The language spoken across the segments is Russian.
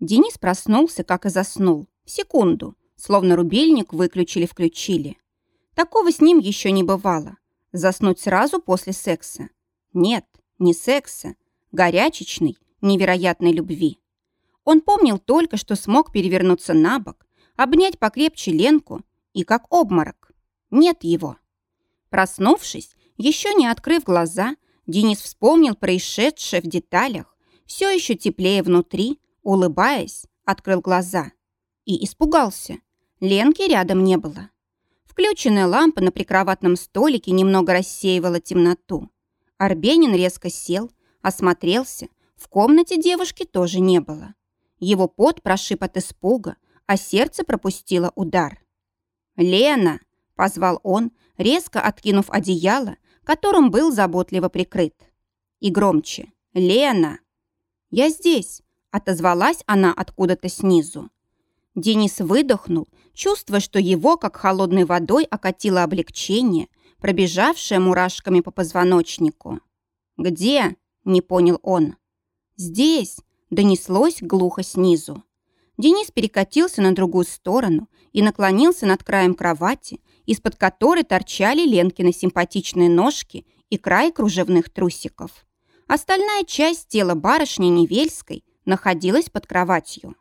Денис проснулся, как и заснул. В секунду, словно рубильник выключили-включили. Такого с ним еще не бывало. Заснуть сразу после секса. Нет, не секса. Горячечной, невероятной любви. Он помнил только, что смог перевернуться на бок, обнять покрепче Ленку и как обморок. Нет его. Проснувшись, еще не открыв глаза, Денис вспомнил происшедшее в деталях, все еще теплее внутри, улыбаясь, открыл глаза. И испугался. Ленки рядом не было. Включенная лампа на прикроватном столике немного рассеивала темноту. Арбенин резко сел, осмотрелся. В комнате девушки тоже не было. Его пот прошиб от испуга, а сердце пропустило удар. «Лена!» – позвал он, резко откинув одеяло, которым был заботливо прикрыт. И громче. «Лена!» «Я здесь!» – отозвалась она откуда-то снизу. Денис выдохнул, чувствуя, что его, как холодной водой, окатило облегчение, пробежавшее мурашками по позвоночнику. «Где?» – не понял он. «Здесь!» – донеслось глухо снизу. Денис перекатился на другую сторону и наклонился над краем кровати, из-под которой торчали Ленкины симпатичные ножки и край кружевных трусиков. Остальная часть тела барышни Невельской находилась под кроватью.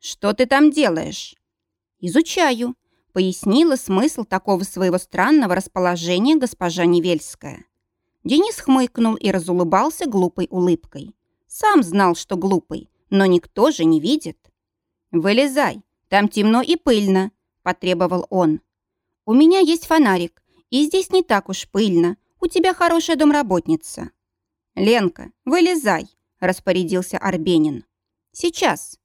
«Что ты там делаешь?» «Изучаю», — пояснила смысл такого своего странного расположения госпожа Невельская. Денис хмыкнул и разулыбался глупой улыбкой. Сам знал, что глупый, но никто же не видит. «Вылезай, там темно и пыльно», — потребовал он. «У меня есть фонарик, и здесь не так уж пыльно. У тебя хорошая домработница». «Ленка, вылезай», — распорядился Арбенин. «Сейчас».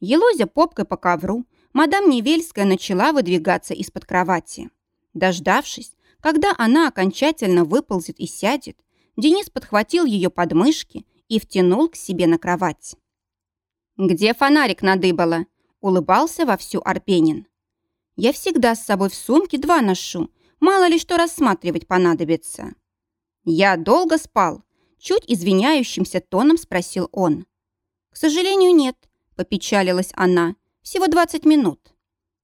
Елозя попкой по ковру, мадам Невельская начала выдвигаться из-под кровати. Дождавшись, когда она окончательно выползет и сядет, Денис подхватил ее подмышки и втянул к себе на кровать. «Где фонарик надыбала?» – улыбался вовсю Арпенин. «Я всегда с собой в сумке два ношу, мало ли что рассматривать понадобится». «Я долго спал?» – чуть извиняющимся тоном спросил он. «К сожалению, нет», – попечалилась она. «Всего 20 минут».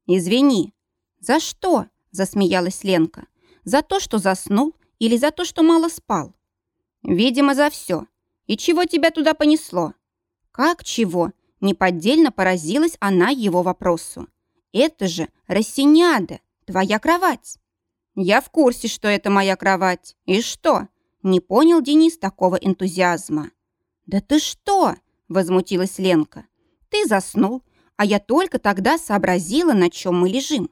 «Извини». «За что?» – засмеялась Ленка. «За то, что заснул или за то, что мало спал?» «Видимо, за все. И чего тебя туда понесло?» «Как чего?» Неподдельно поразилась она его вопросу. «Это же Рассиняда, твоя кровать!» «Я в курсе, что это моя кровать. И что?» Не понял Денис такого энтузиазма. «Да ты что?» – возмутилась Ленка. «Ты заснул, а я только тогда сообразила, на чем мы лежим.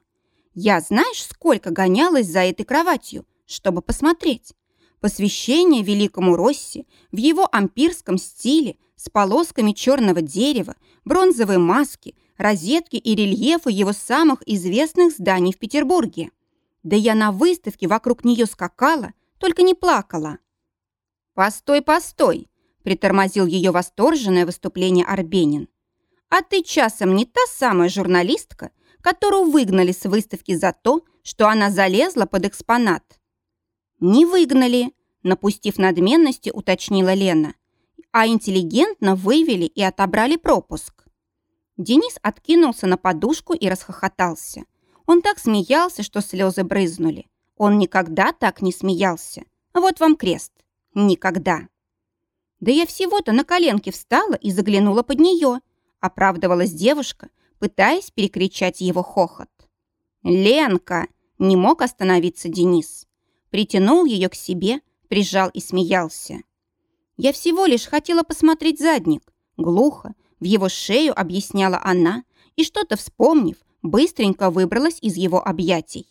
Я знаешь, сколько гонялась за этой кроватью, чтобы посмотреть? Посвящение великому Росси в его ампирском стиле – с полосками черного дерева, бронзовой маски, розетки и рельефы его самых известных зданий в Петербурге. Да я на выставке вокруг нее скакала, только не плакала. «Постой, постой!» – притормозил ее восторженное выступление Арбенин. «А ты часом не та самая журналистка, которую выгнали с выставки за то, что она залезла под экспонат?» «Не выгнали», – напустив надменности, уточнила Лена а интеллигентно вывели и отобрали пропуск. Денис откинулся на подушку и расхохотался. Он так смеялся, что слезы брызнули. Он никогда так не смеялся. Вот вам крест. Никогда. Да я всего-то на коленке встала и заглянула под нее, оправдывалась девушка, пытаясь перекричать его хохот. «Ленка!» – не мог остановиться Денис. Притянул ее к себе, прижал и смеялся. Я всего лишь хотела посмотреть задник. Глухо, в его шею объясняла она, и что-то вспомнив, быстренько выбралась из его объятий.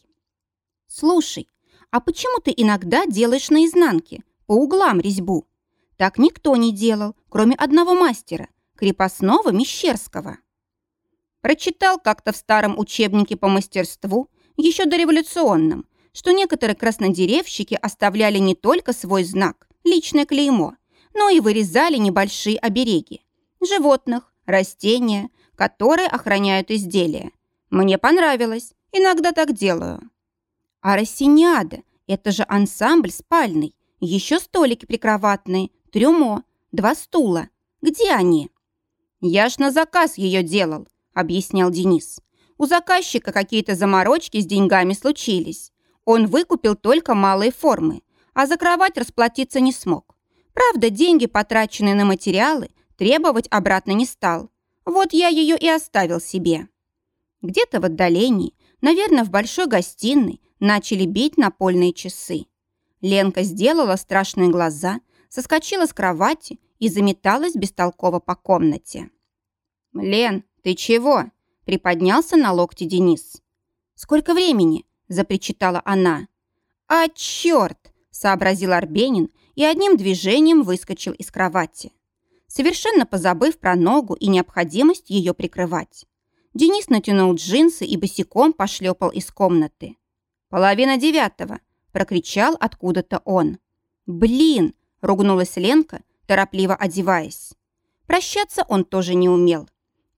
«Слушай, а почему ты иногда делаешь наизнанке, по углам резьбу? Так никто не делал, кроме одного мастера, крепостного Мещерского». Прочитал как-то в старом учебнике по мастерству, еще дореволюционном, что некоторые краснодеревщики оставляли не только свой знак, личное клеймо, но и вырезали небольшие обереги. Животных, растения, которые охраняют изделия. Мне понравилось, иногда так делаю. А рассиниада – это же ансамбль спальный, еще столики прикроватные, трюмо, два стула. Где они? «Я ж на заказ ее делал», — объяснял Денис. «У заказчика какие-то заморочки с деньгами случились. Он выкупил только малые формы, а за кровать расплатиться не смог. Правда, деньги, потраченные на материалы, требовать обратно не стал. Вот я ее и оставил себе». Где-то в отдалении, наверное, в большой гостиной, начали бить напольные часы. Ленка сделала страшные глаза, соскочила с кровати и заметалась бестолково по комнате. «Лен, ты чего?» – приподнялся на локте Денис. «Сколько времени?» – запричитала она. «А, черт!» – сообразил Арбенин и одним движением выскочил из кровати. Совершенно позабыв про ногу и необходимость ее прикрывать. Денис натянул джинсы и босиком пошлепал из комнаты. «Половина девятого!» – прокричал откуда-то он. «Блин!» – ругнулась Ленка, торопливо одеваясь. Прощаться он тоже не умел.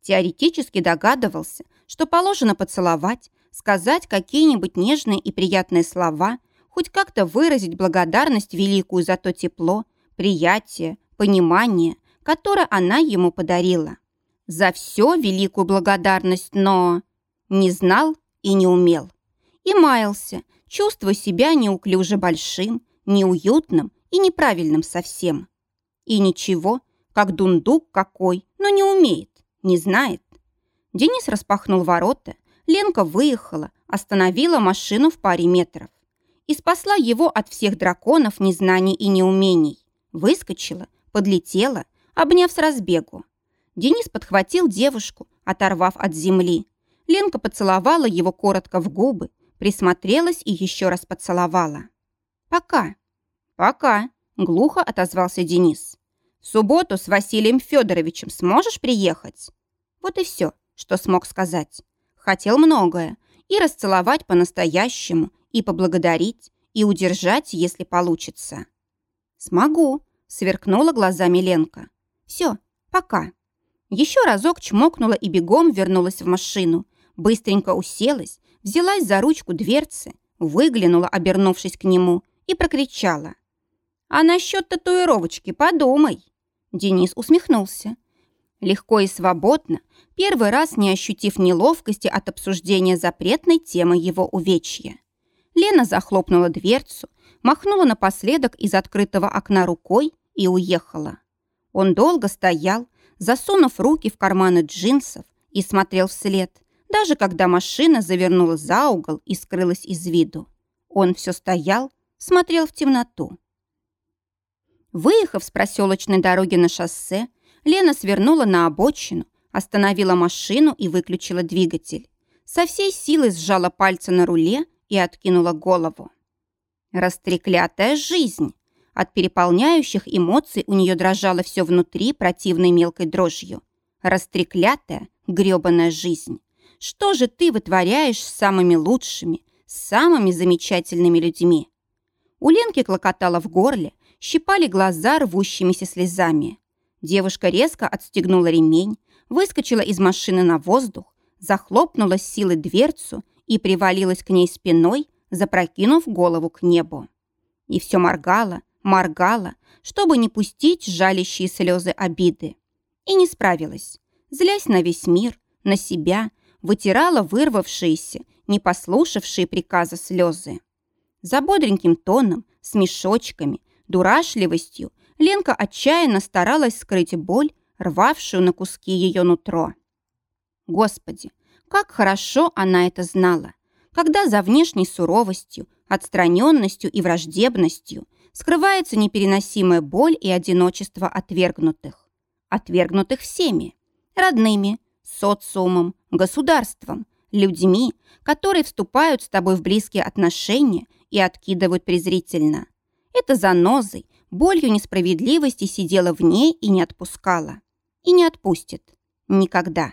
Теоретически догадывался, что положено поцеловать, сказать какие-нибудь нежные и приятные слова, хоть как-то выразить благодарность великую за то тепло, приятие, понимание, которое она ему подарила. За все великую благодарность, но не знал и не умел. И маялся, чувствуя себя неуклюже большим, неуютным и неправильным совсем. И ничего, как дундук какой, но не умеет, не знает. Денис распахнул ворота, Ленка выехала, остановила машину в паре метров и спасла его от всех драконов незнаний и неумений. Выскочила, подлетела, обняв с разбегу. Денис подхватил девушку, оторвав от земли. Ленка поцеловала его коротко в губы, присмотрелась и еще раз поцеловала. «Пока». «Пока», — глухо отозвался Денис. В субботу с Василием Федоровичем сможешь приехать?» Вот и все, что смог сказать. Хотел многое. И расцеловать по-настоящему, и поблагодарить, и удержать, если получится. «Смогу», — сверкнула глазами Ленка. «Все, пока». Еще разок чмокнула и бегом вернулась в машину. Быстренько уселась, взялась за ручку дверцы, выглянула, обернувшись к нему, и прокричала. «А насчет татуировочки подумай!» Денис усмехнулся. Легко и свободно, первый раз не ощутив неловкости от обсуждения запретной темы его увечья. Лена захлопнула дверцу, махнула напоследок из открытого окна рукой и уехала. Он долго стоял, засунув руки в карманы джинсов и смотрел вслед, даже когда машина завернула за угол и скрылась из виду. Он все стоял, смотрел в темноту. Выехав с проселочной дороги на шоссе, Лена свернула на обочину, остановила машину и выключила двигатель. Со всей силы сжала пальцы на руле и откинула голову. Растреклятая жизнь! От переполняющих эмоций у нее дрожало все внутри противной мелкой дрожью. Растреклятая, грёбаная жизнь! Что же ты вытворяешь с самыми лучшими, с самыми замечательными людьми? У Ленки клокотало в горле, щипали глаза рвущимися слезами. Девушка резко отстегнула ремень, выскочила из машины на воздух, захлопнула с силой дверцу и привалилась к ней спиной, запрокинув голову к небу. И все моргала, моргала, чтобы не пустить жалящие слезы обиды. И не справилась. Злясь на весь мир, на себя, вытирала вырвавшиеся, не послушавшие приказа слезы. За бодреньким тоном, с мешочками, Дурашливостью Ленка отчаянно старалась скрыть боль, рвавшую на куски ее нутро. Господи, как хорошо она это знала, когда за внешней суровостью, отстраненностью и враждебностью скрывается непереносимая боль и одиночество отвергнутых. Отвергнутых всеми, родными, социумом, государством, людьми, которые вступают с тобой в близкие отношения и откидывают презрительно. Эта занозой, болью несправедливости сидела в ней и не отпускала. И не отпустит. Никогда.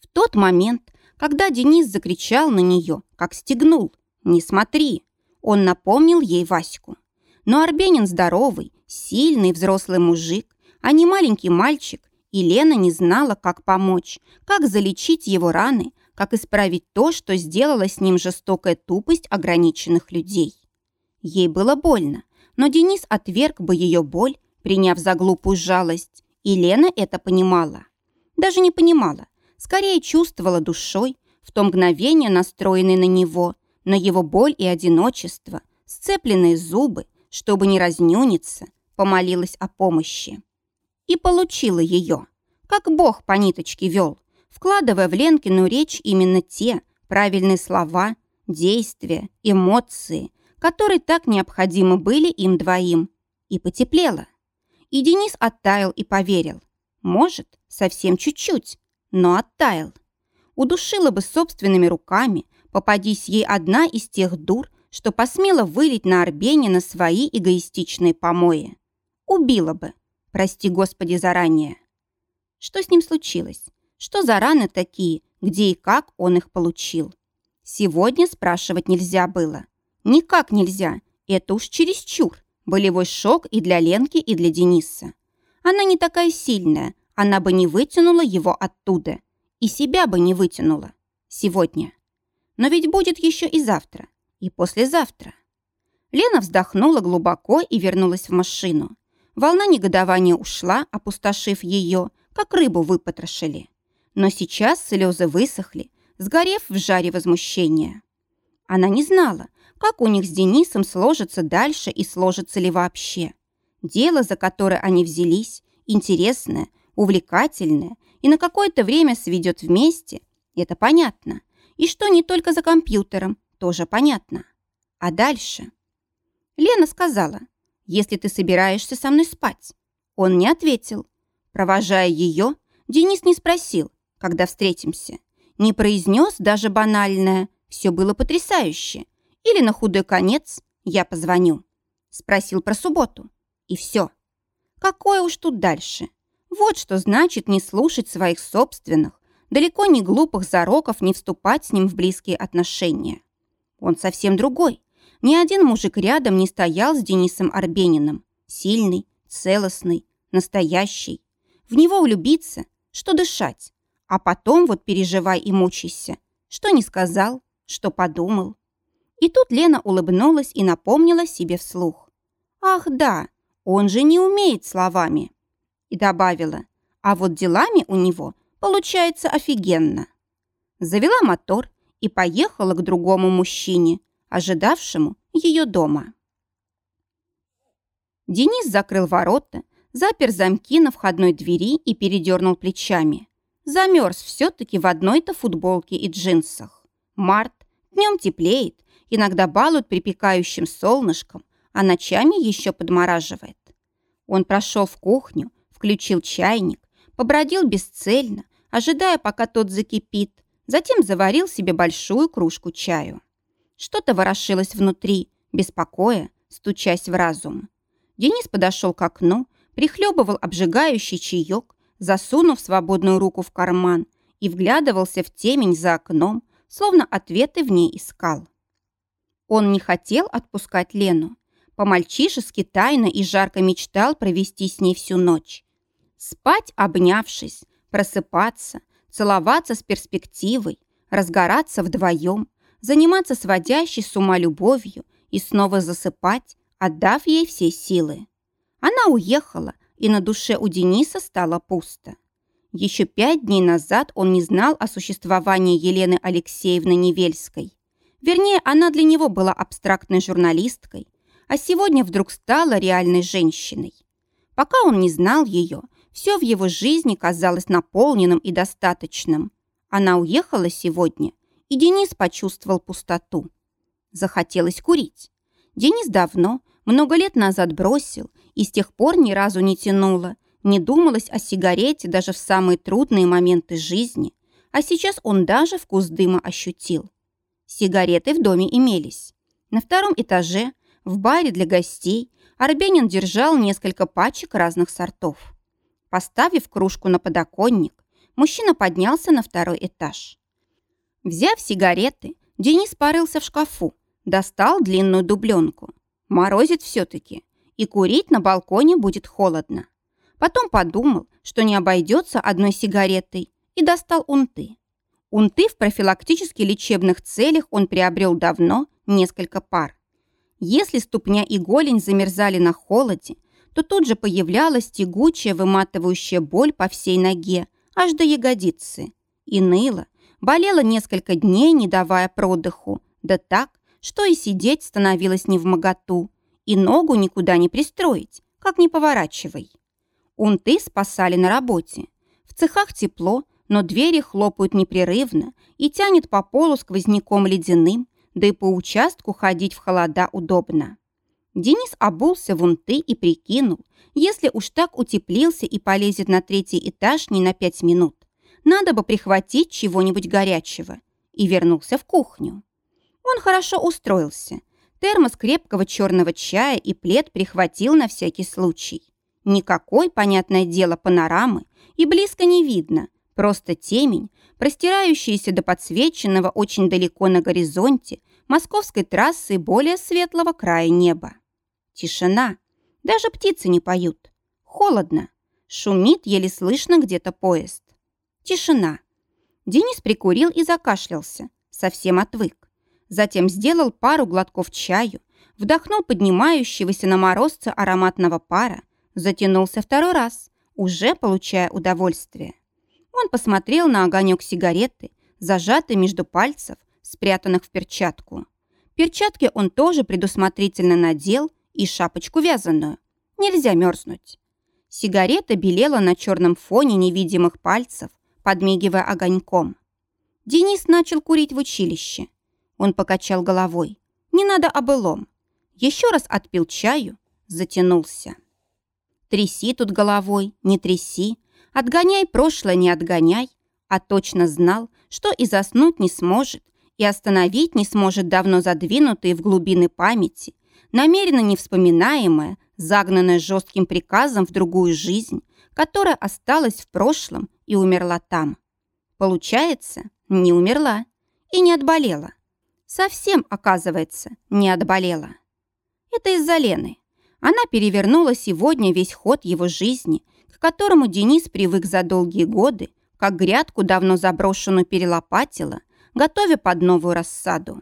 В тот момент, когда Денис закричал на нее, как стегнул «Не смотри!», он напомнил ей Ваську. Но Арбенин здоровый, сильный взрослый мужик, а не маленький мальчик, и Лена не знала, как помочь, как залечить его раны, как исправить то, что сделала с ним жестокая тупость ограниченных людей. Ей было больно, но Денис отверг бы ее боль, приняв за глупую жалость, и Лена это понимала. Даже не понимала, скорее чувствовала душой, в то мгновение настроенной на него, на его боль и одиночество, сцепленные зубы, чтобы не разнюниться, помолилась о помощи. И получила ее, как Бог по ниточке вел, вкладывая в Ленкину речь именно те правильные слова, действия, эмоции, которые так необходимы были им двоим. И потеплело. И Денис оттаял и поверил. Может, совсем чуть-чуть, но оттаял. Удушила бы собственными руками, попадись ей одна из тех дур, что посмела вылить на Арбенина свои эгоистичные помои. Убила бы, прости Господи заранее. Что с ним случилось? Что за раны такие, где и как он их получил? Сегодня спрашивать нельзя было. Никак нельзя, это уж чересчур. Болевой шок и для Ленки, и для Дениса. Она не такая сильная, она бы не вытянула его оттуда. И себя бы не вытянула. Сегодня. Но ведь будет еще и завтра, и послезавтра. Лена вздохнула глубоко и вернулась в машину. Волна негодования ушла, опустошив ее, как рыбу выпотрошили. Но сейчас слезы высохли, сгорев в жаре возмущения. Она не знала, как у них с Денисом сложится дальше и сложится ли вообще. Дело, за которое они взялись, интересное, увлекательное и на какое-то время сведет вместе, это понятно. И что не только за компьютером, тоже понятно. А дальше? Лена сказала, если ты собираешься со мной спать. Он не ответил. Провожая ее, Денис не спросил, когда встретимся. Не произнес даже банальное «все было потрясающе» или на худой конец «я позвоню». Спросил про субботу. И все. Какое уж тут дальше? Вот что значит не слушать своих собственных, далеко не глупых зароков не вступать с ним в близкие отношения. Он совсем другой. Ни один мужик рядом не стоял с Денисом Арбениным. Сильный, целостный, настоящий. В него влюбиться, что дышать. А потом вот переживай и мучайся. Что не сказал, что подумал. И тут Лена улыбнулась и напомнила себе вслух. «Ах, да, он же не умеет словами!» И добавила, «А вот делами у него получается офигенно!» Завела мотор и поехала к другому мужчине, ожидавшему ее дома. Денис закрыл ворота, запер замки на входной двери и передернул плечами. Замерз все-таки в одной-то футболке и джинсах. Март, днем теплеет, иногда балует припекающим солнышком, а ночами еще подмораживает. Он прошел в кухню, включил чайник, побродил бесцельно, ожидая, пока тот закипит, затем заварил себе большую кружку чаю. Что-то ворошилось внутри, беспокоя, стучась в разум. Денис подошел к окну, прихлебывал обжигающий чаек, засунув свободную руку в карман и вглядывался в темень за окном, словно ответы в ней искал. Он не хотел отпускать Лену. По-мальчишески тайно и жарко мечтал провести с ней всю ночь. Спать, обнявшись, просыпаться, целоваться с перспективой, разгораться вдвоем, заниматься сводящей с ума любовью и снова засыпать, отдав ей все силы. Она уехала, и на душе у Дениса стало пусто. Еще пять дней назад он не знал о существовании Елены Алексеевны Невельской. Вернее, она для него была абстрактной журналисткой, а сегодня вдруг стала реальной женщиной. Пока он не знал ее, все в его жизни казалось наполненным и достаточным. Она уехала сегодня, и Денис почувствовал пустоту. Захотелось курить. Денис давно, много лет назад бросил, и с тех пор ни разу не тянуло, не думалось о сигарете даже в самые трудные моменты жизни, а сейчас он даже вкус дыма ощутил. Сигареты в доме имелись. На втором этаже, в баре для гостей, Арбенин держал несколько пачек разных сортов. Поставив кружку на подоконник, мужчина поднялся на второй этаж. Взяв сигареты, Денис порылся в шкафу, достал длинную дубленку. Морозит все-таки, и курить на балконе будет холодно. Потом подумал, что не обойдется одной сигаретой, и достал унты. Унты в профилактически лечебных целях он приобрел давно, несколько пар. Если ступня и голень замерзали на холоде, то тут же появлялась тягучая выматывающая боль по всей ноге, аж до ягодицы. И ныло, болело несколько дней, не давая продыху, да так, что и сидеть становилось не в моготу, и ногу никуда не пристроить, как не поворачивай. Унты спасали на работе. В цехах тепло, но двери хлопают непрерывно и тянет по полу сквозняком ледяным, да и по участку ходить в холода удобно. Денис обулся в унты и прикинул, если уж так утеплился и полезет на третий этаж не на пять минут, надо бы прихватить чего-нибудь горячего, и вернулся в кухню. Он хорошо устроился. Термос крепкого черного чая и плед прихватил на всякий случай. Никакой, понятное дело, панорамы и близко не видно, просто темень, простирающаяся до подсвеченного очень далеко на горизонте московской трассы более светлого края неба. Тишина. Даже птицы не поют. Холодно. Шумит еле слышно где-то поезд. Тишина. Денис прикурил и закашлялся. Совсем отвык. Затем сделал пару глотков чаю, вдохнул поднимающегося на морозце ароматного пара, затянулся второй раз, уже получая удовольствие. Он посмотрел на огонек сигареты, зажатый между пальцев, спрятанных в перчатку. Перчатки он тоже предусмотрительно надел и шапочку вязаную. Нельзя мерзнуть. Сигарета белела на черном фоне невидимых пальцев, подмигивая огоньком. Денис начал курить в училище. Он покачал головой. Не надо о былом. Еще раз отпил чаю, затянулся. Тряси тут головой, не тряси. Отгоняй прошлое, не отгоняй. А точно знал, что и заснуть не сможет, и остановить не сможет давно задвинутые в глубины памяти, намеренно невспоминаемое, загнанное жестким приказом в другую жизнь, которая осталась в прошлом и умерла там. Получается, не умерла и не отболела. Совсем, оказывается, не отболела. Это из-за Лены. Она перевернула сегодня весь ход его жизни, к которому Денис привык за долгие годы, как грядку давно заброшенную перелопатила, готовя под новую рассаду.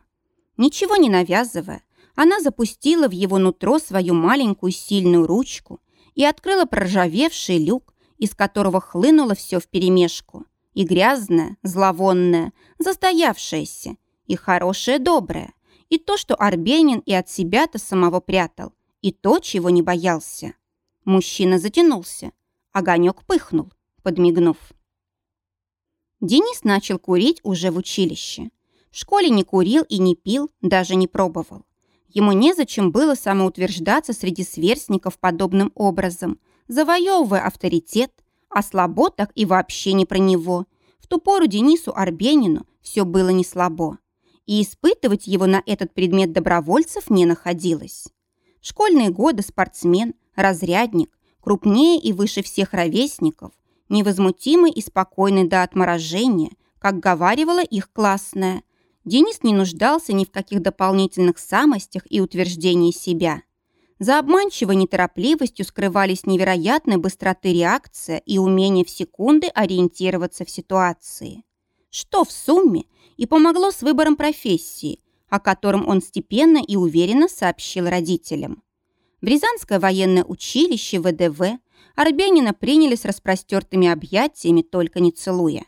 Ничего не навязывая, она запустила в его нутро свою маленькую сильную ручку и открыла проржавевший люк, из которого хлынуло все вперемешку. И грязное, зловонное, застоявшееся, и хорошее, доброе, и то, что Арбенин и от себя-то самого прятал, и то, чего не боялся. Мужчина затянулся. Огонек пыхнул, подмигнув. Денис начал курить уже в училище. В школе не курил и не пил, даже не пробовал. Ему незачем было самоутверждаться среди сверстников подобным образом, завоевывая авторитет, а слабо так и вообще не про него. В ту пору Денису Арбенину все было не слабо. И испытывать его на этот предмет добровольцев не находилось школьные годы спортсмен, разрядник, крупнее и выше всех ровесников, невозмутимый и спокойный до отморожения, как говаривала их классная. Денис не нуждался ни в каких дополнительных самостях и утверждении себя. За обманчивой неторопливостью скрывались невероятной быстроты реакция и умение в секунды ориентироваться в ситуации. Что в сумме и помогло с выбором профессии – о котором он степенно и уверенно сообщил родителям. В Рязанское военное училище ВДВ Арбянина приняли с распростертыми объятиями, только не целуя.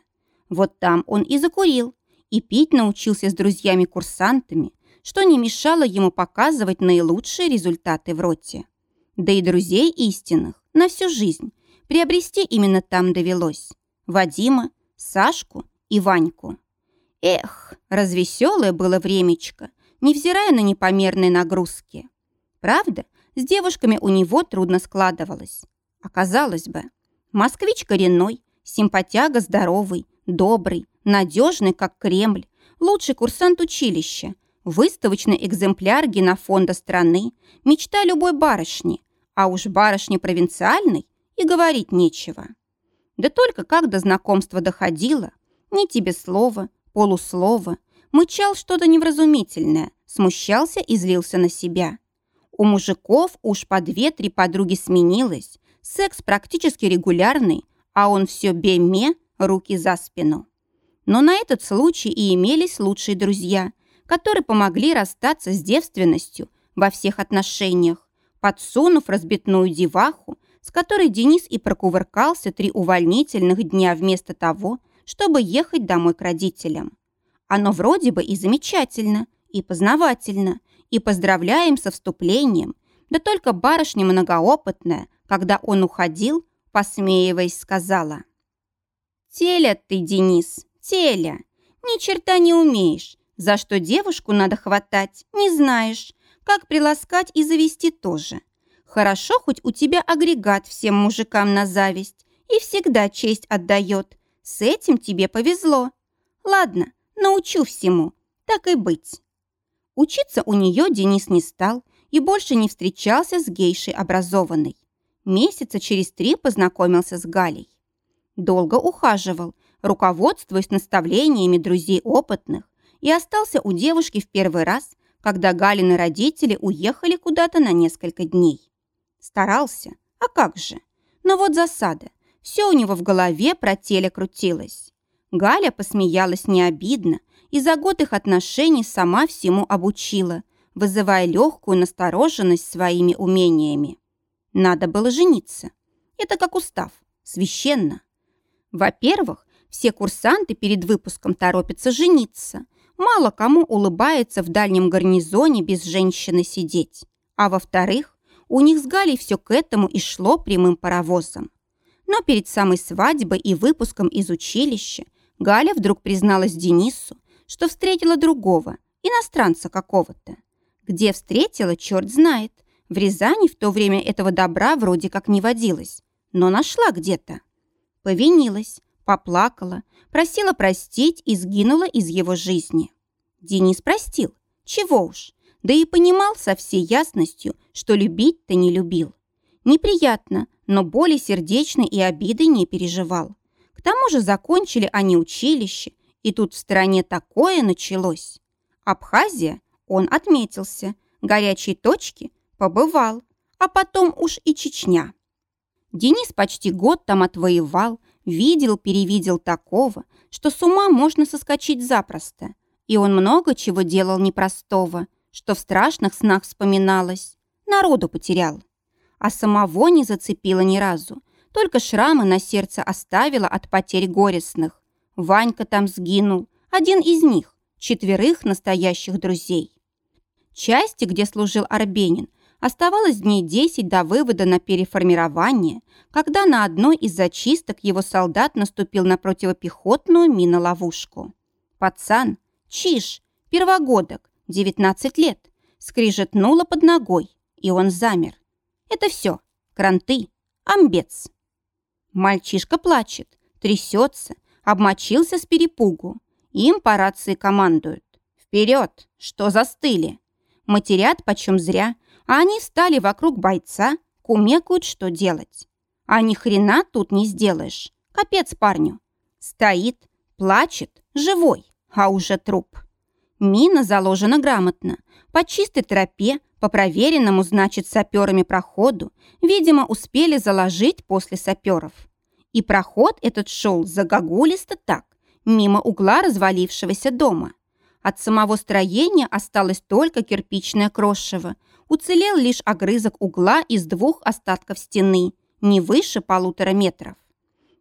Вот там он и закурил, и пить научился с друзьями-курсантами, что не мешало ему показывать наилучшие результаты в роте. Да и друзей истинных на всю жизнь приобрести именно там довелось. Вадима, Сашку и Ваньку. Эх, развеселое было времечко, невзирая на непомерные нагрузки. Правда, с девушками у него трудно складывалось. Оказалось бы, москвич коренной, симпатяга здоровый, добрый, надежный, как Кремль, лучший курсант училища, выставочный экземпляр генофонда страны, мечта любой барышни, а уж барышни провинциальной и говорить нечего. Да только как до знакомства доходило, ни тебе слова, полуслова, мычал что-то невразумительное, смущался и злился на себя. У мужиков уж по две-три подруги сменилось, секс практически регулярный, а он все беме, руки за спину. Но на этот случай и имелись лучшие друзья, которые помогли расстаться с девственностью во всех отношениях, подсунув разбитную деваху с которой Денис и прокувыркался три увольнительных дня вместо того, чтобы ехать домой к родителям. Оно вроде бы и замечательно, и познавательно, и поздравляем со вступлением, да только барышня многоопытная, когда он уходил, посмеиваясь, сказала. «Теля ты, Денис, теля, ни черта не умеешь, за что девушку надо хватать, не знаешь, как приласкать и завести тоже. Хорошо, хоть у тебя агрегат всем мужикам на зависть и всегда честь отдает. С этим тебе повезло. Ладно, научу всему, так и быть». Учиться у нее Денис не стал и больше не встречался с гейшей образованной. Месяца через три познакомился с Галей. Долго ухаживал, руководствуясь наставлениями друзей опытных, и остался у девушки в первый раз, когда Галины родители уехали куда-то на несколько дней. Старался, а как же? Но вот засада. Все у него в голове про теле крутилось. Галя посмеялась не обидно и за год их отношений сама всему обучила, вызывая легкую настороженность своими умениями. Надо было жениться. Это как устав, священно. Во-первых, все курсанты перед выпуском торопятся жениться. Мало кому улыбается в дальнем гарнизоне без женщины сидеть. А во-вторых, у них с Галей все к этому и шло прямым паровозом. Но перед самой свадьбой и выпуском из училища Галя вдруг призналась Денису, что встретила другого, иностранца какого-то. Где встретила, черт знает. В Рязани в то время этого добра вроде как не водилось, но нашла где-то. Повинилась, поплакала, просила простить и сгинула из его жизни. Денис простил, чего уж, да и понимал со всей ясностью, что любить-то не любил. Неприятно, но боли сердечной и обиды не переживал. К тому же закончили они училище, и тут в стране такое началось. Абхазия, он отметился, горячие точки побывал, а потом уж и Чечня. Денис почти год там отвоевал, видел-перевидел такого, что с ума можно соскочить запросто. И он много чего делал непростого, что в страшных снах вспоминалось. Народу потерял. А самого не зацепило ни разу, только шрамы на сердце оставила от потерь горестных. Ванька там сгинул, один из них, четверых настоящих друзей. Части, где служил Арбенин, Оставалось дней 10 до вывода на переформирование, когда на одной из зачисток его солдат наступил на противопехотную миноловушку. Пацан, чиж, первогодок, 19 лет, скрижетнуло под ногой, и он замер. Это все, кранты, амбец. Мальчишка плачет, трясется, обмочился с перепугу. Им по рации командуют. «Вперед! Что застыли?» Матерят почем зря, они стали вокруг бойца, кумекают, что делать. А ни хрена тут не сделаешь. Капец парню. Стоит, плачет, живой, а уже труп. Мина заложена грамотно. По чистой тропе, по проверенному, значит, саперами проходу, видимо, успели заложить после саперов. И проход этот шел загогулисто так, мимо угла развалившегося дома. От самого строения осталось только кирпичное крошево, уцелел лишь огрызок угла из двух остатков стены, не выше полутора метров.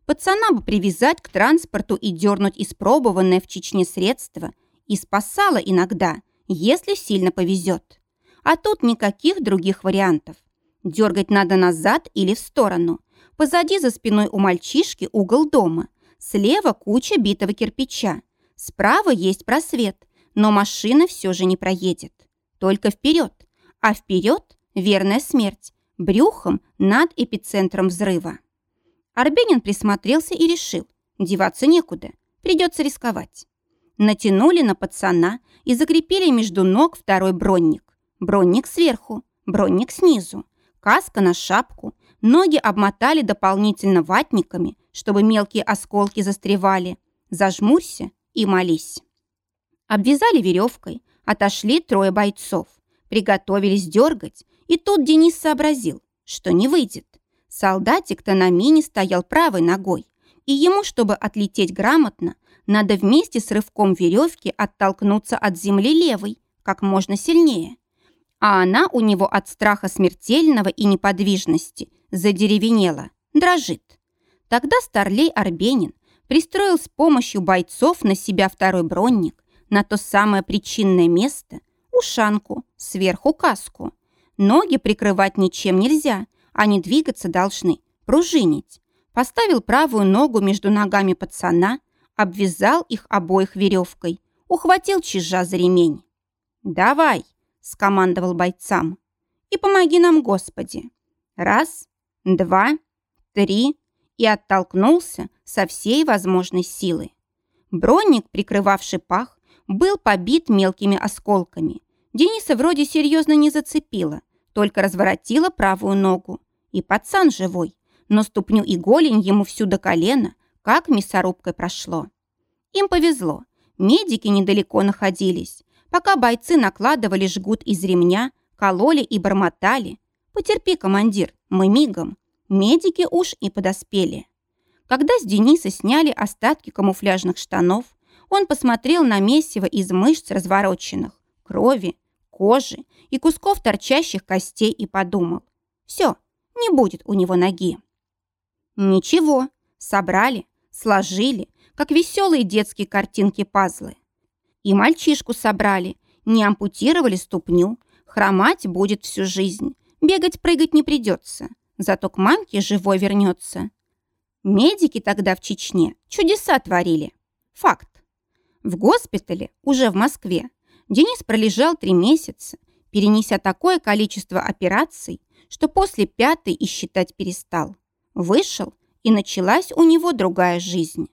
Пацана бы привязать к транспорту и дернуть испробованное в Чечне средство и спасало иногда, если сильно повезет. А тут никаких других вариантов. Дергать надо назад или в сторону. Позади за спиной у мальчишки угол дома. Слева куча битого кирпича. Справа есть просвет, но машина все же не проедет. Только вперед, а вперед – верная смерть, брюхом над эпицентром взрыва. Арбенин присмотрелся и решил, деваться некуда, придется рисковать. Натянули на пацана и закрепили между ног второй бронник. Бронник сверху, бронник снизу, каска на шапку, ноги обмотали дополнительно ватниками, чтобы мелкие осколки застревали. Зажмурься и молись. Обвязали веревкой, отошли трое бойцов. Приготовились дергать, и тут Денис сообразил, что не выйдет. Солдатик-то на мине стоял правой ногой, и ему, чтобы отлететь грамотно, надо вместе с рывком веревки оттолкнуться от земли левой, как можно сильнее. А она у него от страха смертельного и неподвижности задеревенела, дрожит. Тогда старлей Арбенин пристроил с помощью бойцов на себя второй бронник, на то самое причинное место, ушанку, сверху каску. Ноги прикрывать ничем нельзя, они двигаться должны, пружинить. Поставил правую ногу между ногами пацана, обвязал их обоих веревкой, ухватил чижа за ремень. «Давай!» – скомандовал бойцам. «И помоги нам, Господи!» Раз, два, три, и оттолкнулся со всей возможной силы. Бронник, прикрывавший пах, был побит мелкими осколками. Дениса вроде серьезно не зацепила, только разворотила правую ногу. И пацан живой, но ступню и голень ему всю до колена, как мясорубкой прошло. Им повезло. Медики недалеко находились. Пока бойцы накладывали жгут из ремня, кололи и бормотали. «Потерпи, командир, мы мигом». Медики уж и подоспели. Когда с Дениса сняли остатки камуфляжных штанов, он посмотрел на месиво из мышц развороченных, крови, кожи и кусков торчащих костей и подумал. Все, не будет у него ноги. Ничего, собрали, сложили, как веселые детские картинки-пазлы. И мальчишку собрали, не ампутировали ступню, хромать будет всю жизнь, бегать-прыгать не придется. Зато к мамке живой вернется. Медики тогда в Чечне чудеса творили. Факт. В госпитале, уже в Москве, Денис пролежал три месяца, перенеся такое количество операций, что после пятой и считать перестал. Вышел, и началась у него другая жизнь.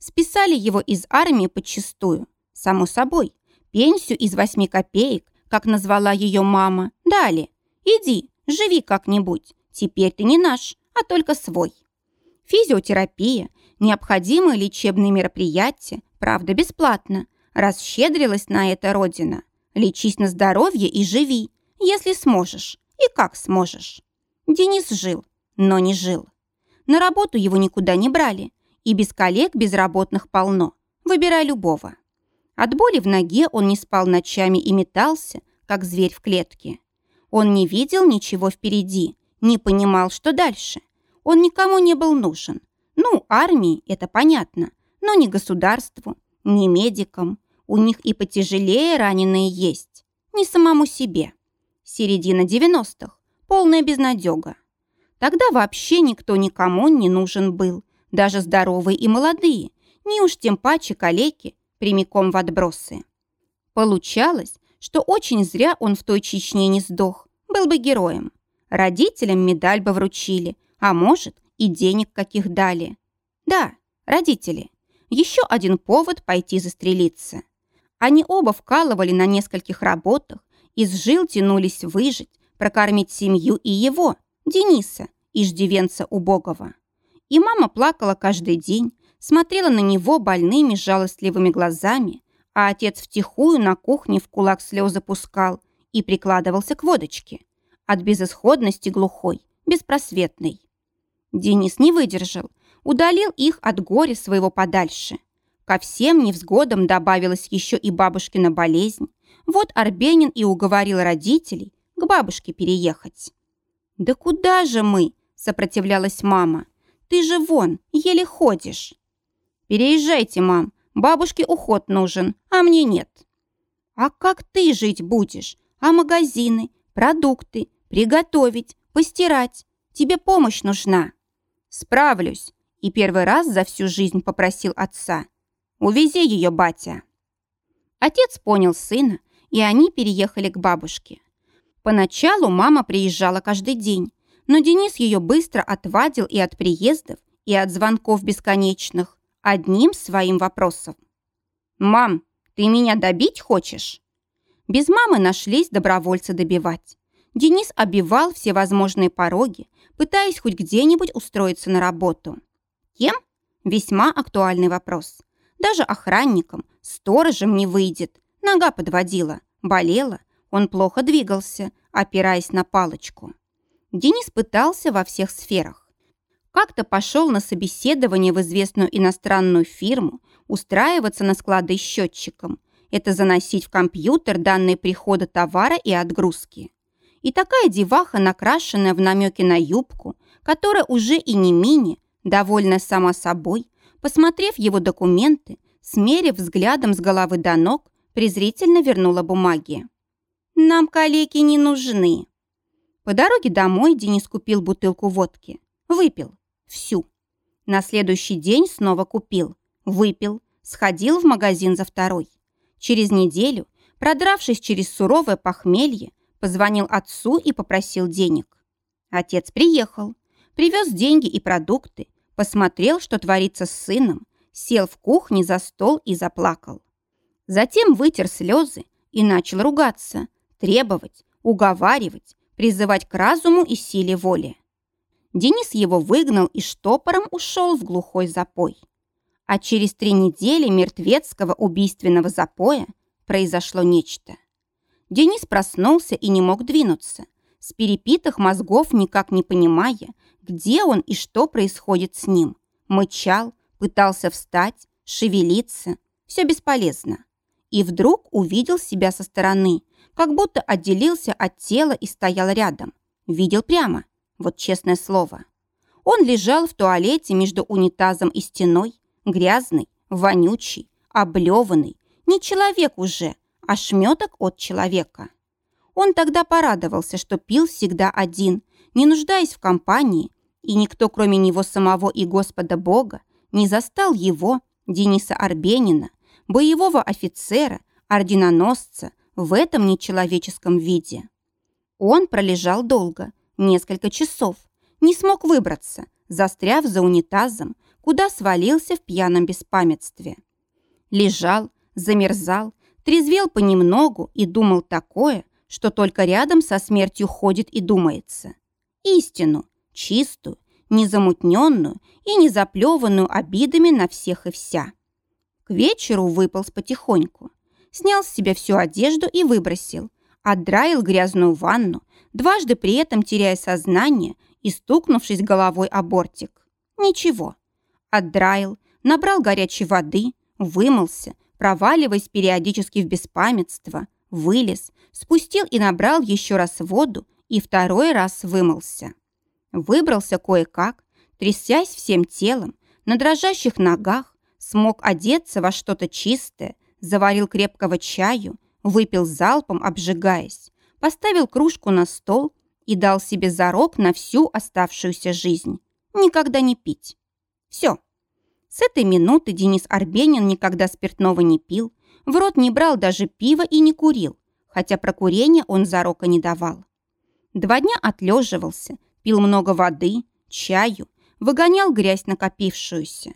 Списали его из армии подчистую. Само собой, пенсию из восьми копеек, как назвала ее мама, дали. Иди, живи как-нибудь, Теперь ты не наш, а только свой. Физиотерапия, необходимые лечебные мероприятия, правда, бесплатно. Расщедрилась на это Родина. Лечись на здоровье и живи, если сможешь. И как сможешь. Денис жил, но не жил. На работу его никуда не брали. И без коллег безработных полно. Выбирай любого. От боли в ноге он не спал ночами и метался, как зверь в клетке. Он не видел ничего впереди, не понимал, что дальше. Он никому не был нужен. Ну, армии, это понятно, но не государству, не медикам. У них и потяжелее раненые есть. Не самому себе. Середина 90-х. Полная безнадега. Тогда вообще никто никому не нужен был. Даже здоровые и молодые. Не уж тем паче калеки, прямиком в отбросы. Получалось, что очень зря он в той Чечне не сдох. Был бы героем. Родителям медаль бы вручили, а может, и денег каких дали. Да, родители. Еще один повод пойти застрелиться. Они оба вкалывали на нескольких работах, из жил тянулись выжить, прокормить семью и его, Дениса, иждивенца убогого. И мама плакала каждый день, смотрела на него больными жалостливыми глазами, а отец втихую на кухне в кулак слезы пускал и прикладывался к водочке от безысходности глухой, беспросветной. Денис не выдержал, удалил их от горя своего подальше. Ко всем невзгодам добавилась еще и бабушкина болезнь. Вот Арбенин и уговорил родителей к бабушке переехать. «Да куда же мы?» – сопротивлялась мама. «Ты же вон, еле ходишь». «Переезжайте, мам, бабушке уход нужен, а мне нет». «А как ты жить будешь? А магазины, продукты, Приготовить, постирать. Тебе помощь нужна. Справлюсь. И первый раз за всю жизнь попросил отца. Увези ее, батя. Отец понял сына, и они переехали к бабушке. Поначалу мама приезжала каждый день, но Денис ее быстро отвадил и от приездов, и от звонков бесконечных, одним своим вопросом. «Мам, ты меня добить хочешь?» Без мамы нашлись добровольцы добивать. Денис обивал все возможные пороги, пытаясь хоть где-нибудь устроиться на работу. Кем? Весьма актуальный вопрос. Даже охранником, сторожем не выйдет. Нога подводила, болела, он плохо двигался, опираясь на палочку. Денис пытался во всех сферах. Как-то пошел на собеседование в известную иностранную фирму, устраиваться на склады счетчиком. Это заносить в компьютер данные прихода товара и отгрузки. И такая деваха, накрашенная в намеке на юбку, которая уже и не мини, довольная сама собой, посмотрев его документы, смерив взглядом с головы до ног, презрительно вернула бумаги. «Нам калеки не нужны». По дороге домой Денис купил бутылку водки. Выпил. Всю. На следующий день снова купил. Выпил. Сходил в магазин за второй. Через неделю, продравшись через суровое похмелье, позвонил отцу и попросил денег. Отец приехал. Привез деньги и продукты. Посмотрел, что творится с сыном. Сел в кухне за стол и заплакал. Затем вытер слезы и начал ругаться, требовать, уговаривать, призывать к разуму и силе воли. Денис его выгнал и штопором ушел в глухой запой. А через три недели мертвецкого убийственного запоя произошло нечто. Денис проснулся и не мог двинуться, с перепитых мозгов никак не понимая, где он и что происходит с ним. Мычал, пытался встать, шевелиться. Все бесполезно и вдруг увидел себя со стороны, как будто отделился от тела и стоял рядом. Видел прямо, вот честное слово. Он лежал в туалете между унитазом и стеной, грязный, вонючий, облеванный, не человек уже, а шметок от человека. Он тогда порадовался, что пил всегда один, не нуждаясь в компании, и никто, кроме него самого и Господа Бога, не застал его, Дениса Арбенина, боевого офицера, орденоносца в этом нечеловеческом виде. Он пролежал долго, несколько часов, не смог выбраться, застряв за унитазом, куда свалился в пьяном беспамятстве. Лежал, замерзал, трезвел понемногу и думал такое, что только рядом со смертью ходит и думается. Истину, чистую, незамутненную и не заплеванную обидами на всех и вся. К вечеру выполз потихоньку. Снял с себя всю одежду и выбросил. Отдраил грязную ванну, дважды при этом теряя сознание и стукнувшись головой о бортик. Ничего. Отдраил, набрал горячей воды, вымылся, проваливаясь периодически в беспамятство, вылез, спустил и набрал еще раз воду и второй раз вымылся. Выбрался кое-как, трясясь всем телом, на дрожащих ногах, смог одеться во что-то чистое, заварил крепкого чаю, выпил залпом, обжигаясь, поставил кружку на стол и дал себе зарок на всю оставшуюся жизнь. Никогда не пить. Все. С этой минуты Денис Арбенин никогда спиртного не пил, в рот не брал даже пива и не курил, хотя про курение он зарока не давал. Два дня отлеживался, пил много воды, чаю, выгонял грязь накопившуюся.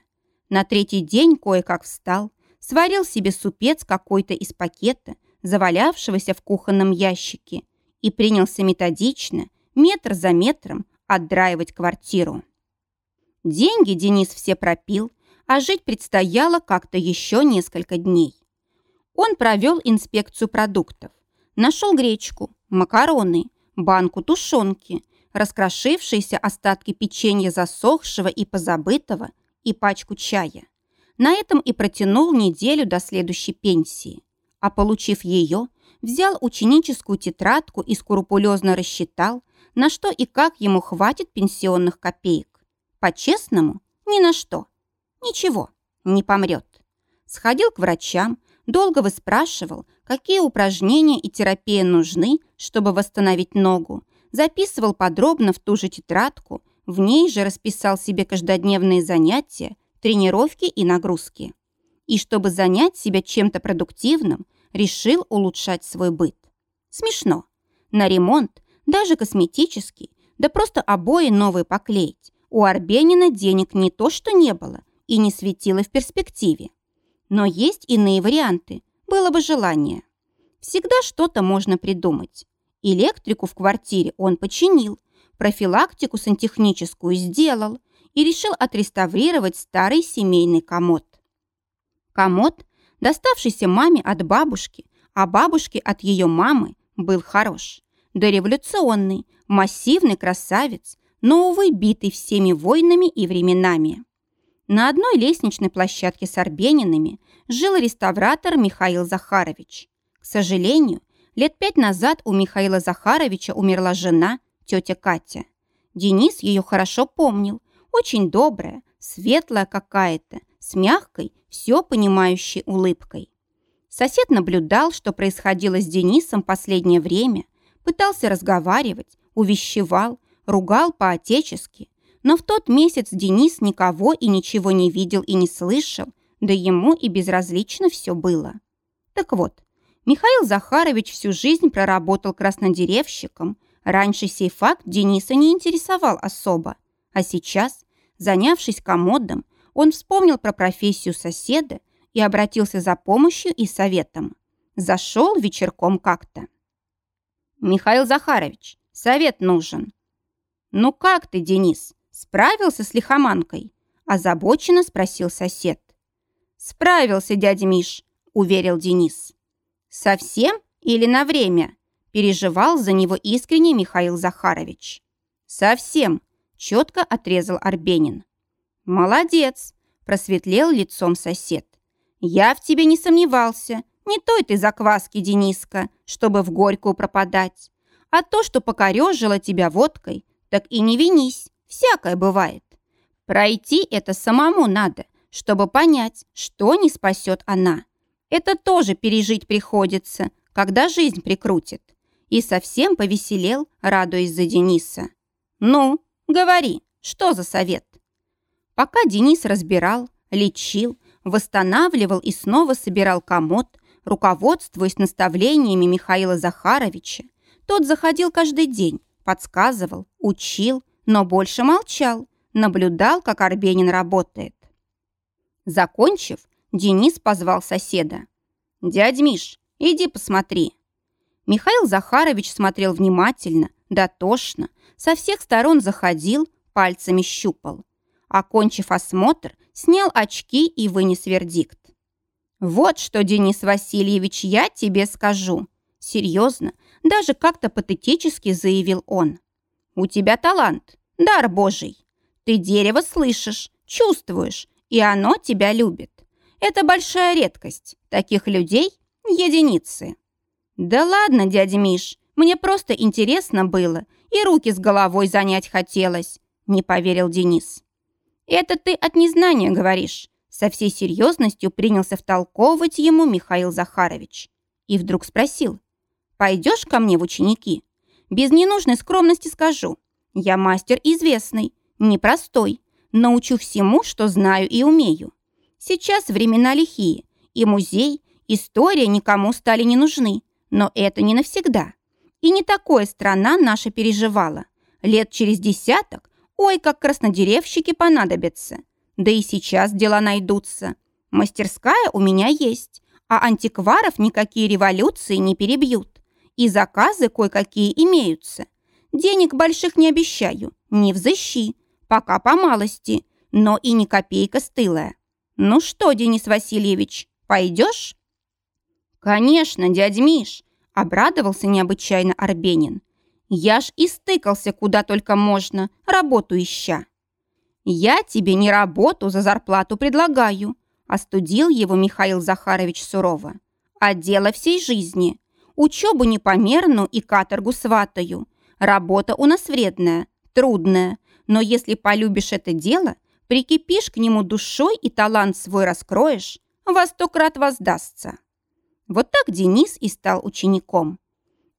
На третий день кое-как встал, сварил себе супец какой-то из пакета, завалявшегося в кухонном ящике, и принялся методично, метр за метром, отдраивать квартиру. Деньги Денис все пропил, а жить предстояло как-то еще несколько дней. Он провел инспекцию продуктов, нашел гречку, макароны, банку тушенки, раскрошившиеся остатки печенья засохшего и позабытого – и пачку чая. На этом и протянул неделю до следующей пенсии. А получив ее, взял ученическую тетрадку и скрупулезно рассчитал, на что и как ему хватит пенсионных копеек. По-честному, ни на что. Ничего, не помрет. Сходил к врачам, долго выспрашивал, какие упражнения и терапия нужны, чтобы восстановить ногу, записывал подробно в ту же тетрадку – в ней же расписал себе каждодневные занятия, тренировки и нагрузки. И чтобы занять себя чем-то продуктивным, решил улучшать свой быт. Смешно. На ремонт, даже косметический, да просто обои новые поклеить, у Арбенина денег не то что не было и не светило в перспективе. Но есть иные варианты, было бы желание. Всегда что-то можно придумать. Электрику в квартире он починил, профилактику сантехническую сделал и решил отреставрировать старый семейный комод. Комод, доставшийся маме от бабушки, а бабушке от ее мамы, был хорош. Дореволюционный, массивный красавец, но, увы, битый всеми войнами и временами. На одной лестничной площадке с Арбенинами жил реставратор Михаил Захарович. К сожалению, лет пять назад у Михаила Захаровича умерла жена тетя Катя. Денис ее хорошо помнил. Очень добрая, светлая какая-то, с мягкой, все понимающей улыбкой. Сосед наблюдал, что происходило с Денисом последнее время, пытался разговаривать, увещевал, ругал по-отечески. Но в тот месяц Денис никого и ничего не видел и не слышал, да ему и безразлично все было. Так вот, Михаил Захарович всю жизнь проработал краснодеревщиком. Раньше сей факт Дениса не интересовал особо. А сейчас, занявшись комодом, он вспомнил про профессию соседа и обратился за помощью и советом. Зашел вечерком как-то. «Михаил Захарович, совет нужен». «Ну как ты, Денис, справился с лихоманкой?» озабоченно спросил сосед. «Справился, дядя Миш», — уверил Денис. «Совсем или на время?» – переживал за него искренне Михаил Захарович. «Совсем», – четко отрезал Арбенин. «Молодец», – просветлел лицом сосед. «Я в тебе не сомневался. Не той ты закваски, Дениска, чтобы в горькую пропадать. А то, что покорежило тебя водкой, так и не винись, всякое бывает. Пройти это самому надо, чтобы понять, что не спасет она. Это тоже пережить приходится, когда жизнь прикрутит. И совсем повеселел, радуясь за Дениса. «Ну, говори, что за совет?» Пока Денис разбирал, лечил, восстанавливал и снова собирал комод, руководствуясь наставлениями Михаила Захаровича, тот заходил каждый день, подсказывал, учил, но больше молчал, наблюдал, как Арбенин работает. Закончив, Денис позвал соседа. «Дядь Миш, иди посмотри». Михаил Захарович смотрел внимательно, дотошно, со всех сторон заходил, пальцами щупал. Окончив осмотр, снял очки и вынес вердикт. «Вот что, Денис Васильевич, я тебе скажу». Серьезно, даже как-то патетически заявил он. «У тебя талант, дар Божий. Ты дерево слышишь, чувствуешь, и оно тебя любит. Это большая редкость. Таких людей – единицы. Да ладно, дядя Миш, мне просто интересно было, и руки с головой занять хотелось, не поверил Денис. Это ты от незнания говоришь. Со всей серьезностью принялся втолковывать ему Михаил Захарович. И вдруг спросил, «Пойдешь ко мне в ученики? Без ненужной скромности скажу. Я мастер известный, непростой, научу всему, что знаю и умею. Сейчас времена лихие, и музей, история никому стали не нужны, но это не навсегда. И не такое страна наша переживала. Лет через десяток, ой, как краснодеревщики понадобятся. Да и сейчас дела найдутся. Мастерская у меня есть, а антикваров никакие революции не перебьют. И заказы кое-какие имеются. Денег больших не обещаю, не взыщи, пока по малости, но и не копейка стылая. Ну что, Денис Васильевич, пойдешь? Конечно, дядь Миш, обрадовался необычайно Арбенин. Я ж и стыкался куда только можно, работу ища. Я тебе не работу за зарплату предлагаю, остудил его Михаил Захарович сурово. А дело всей жизни. Учебу непомерную и каторгу сватаю. Работа у нас вредная, трудная, но если полюбишь это дело, прикипишь к нему душой и талант свой раскроешь, во сто крат воздастся. Вот так Денис и стал учеником.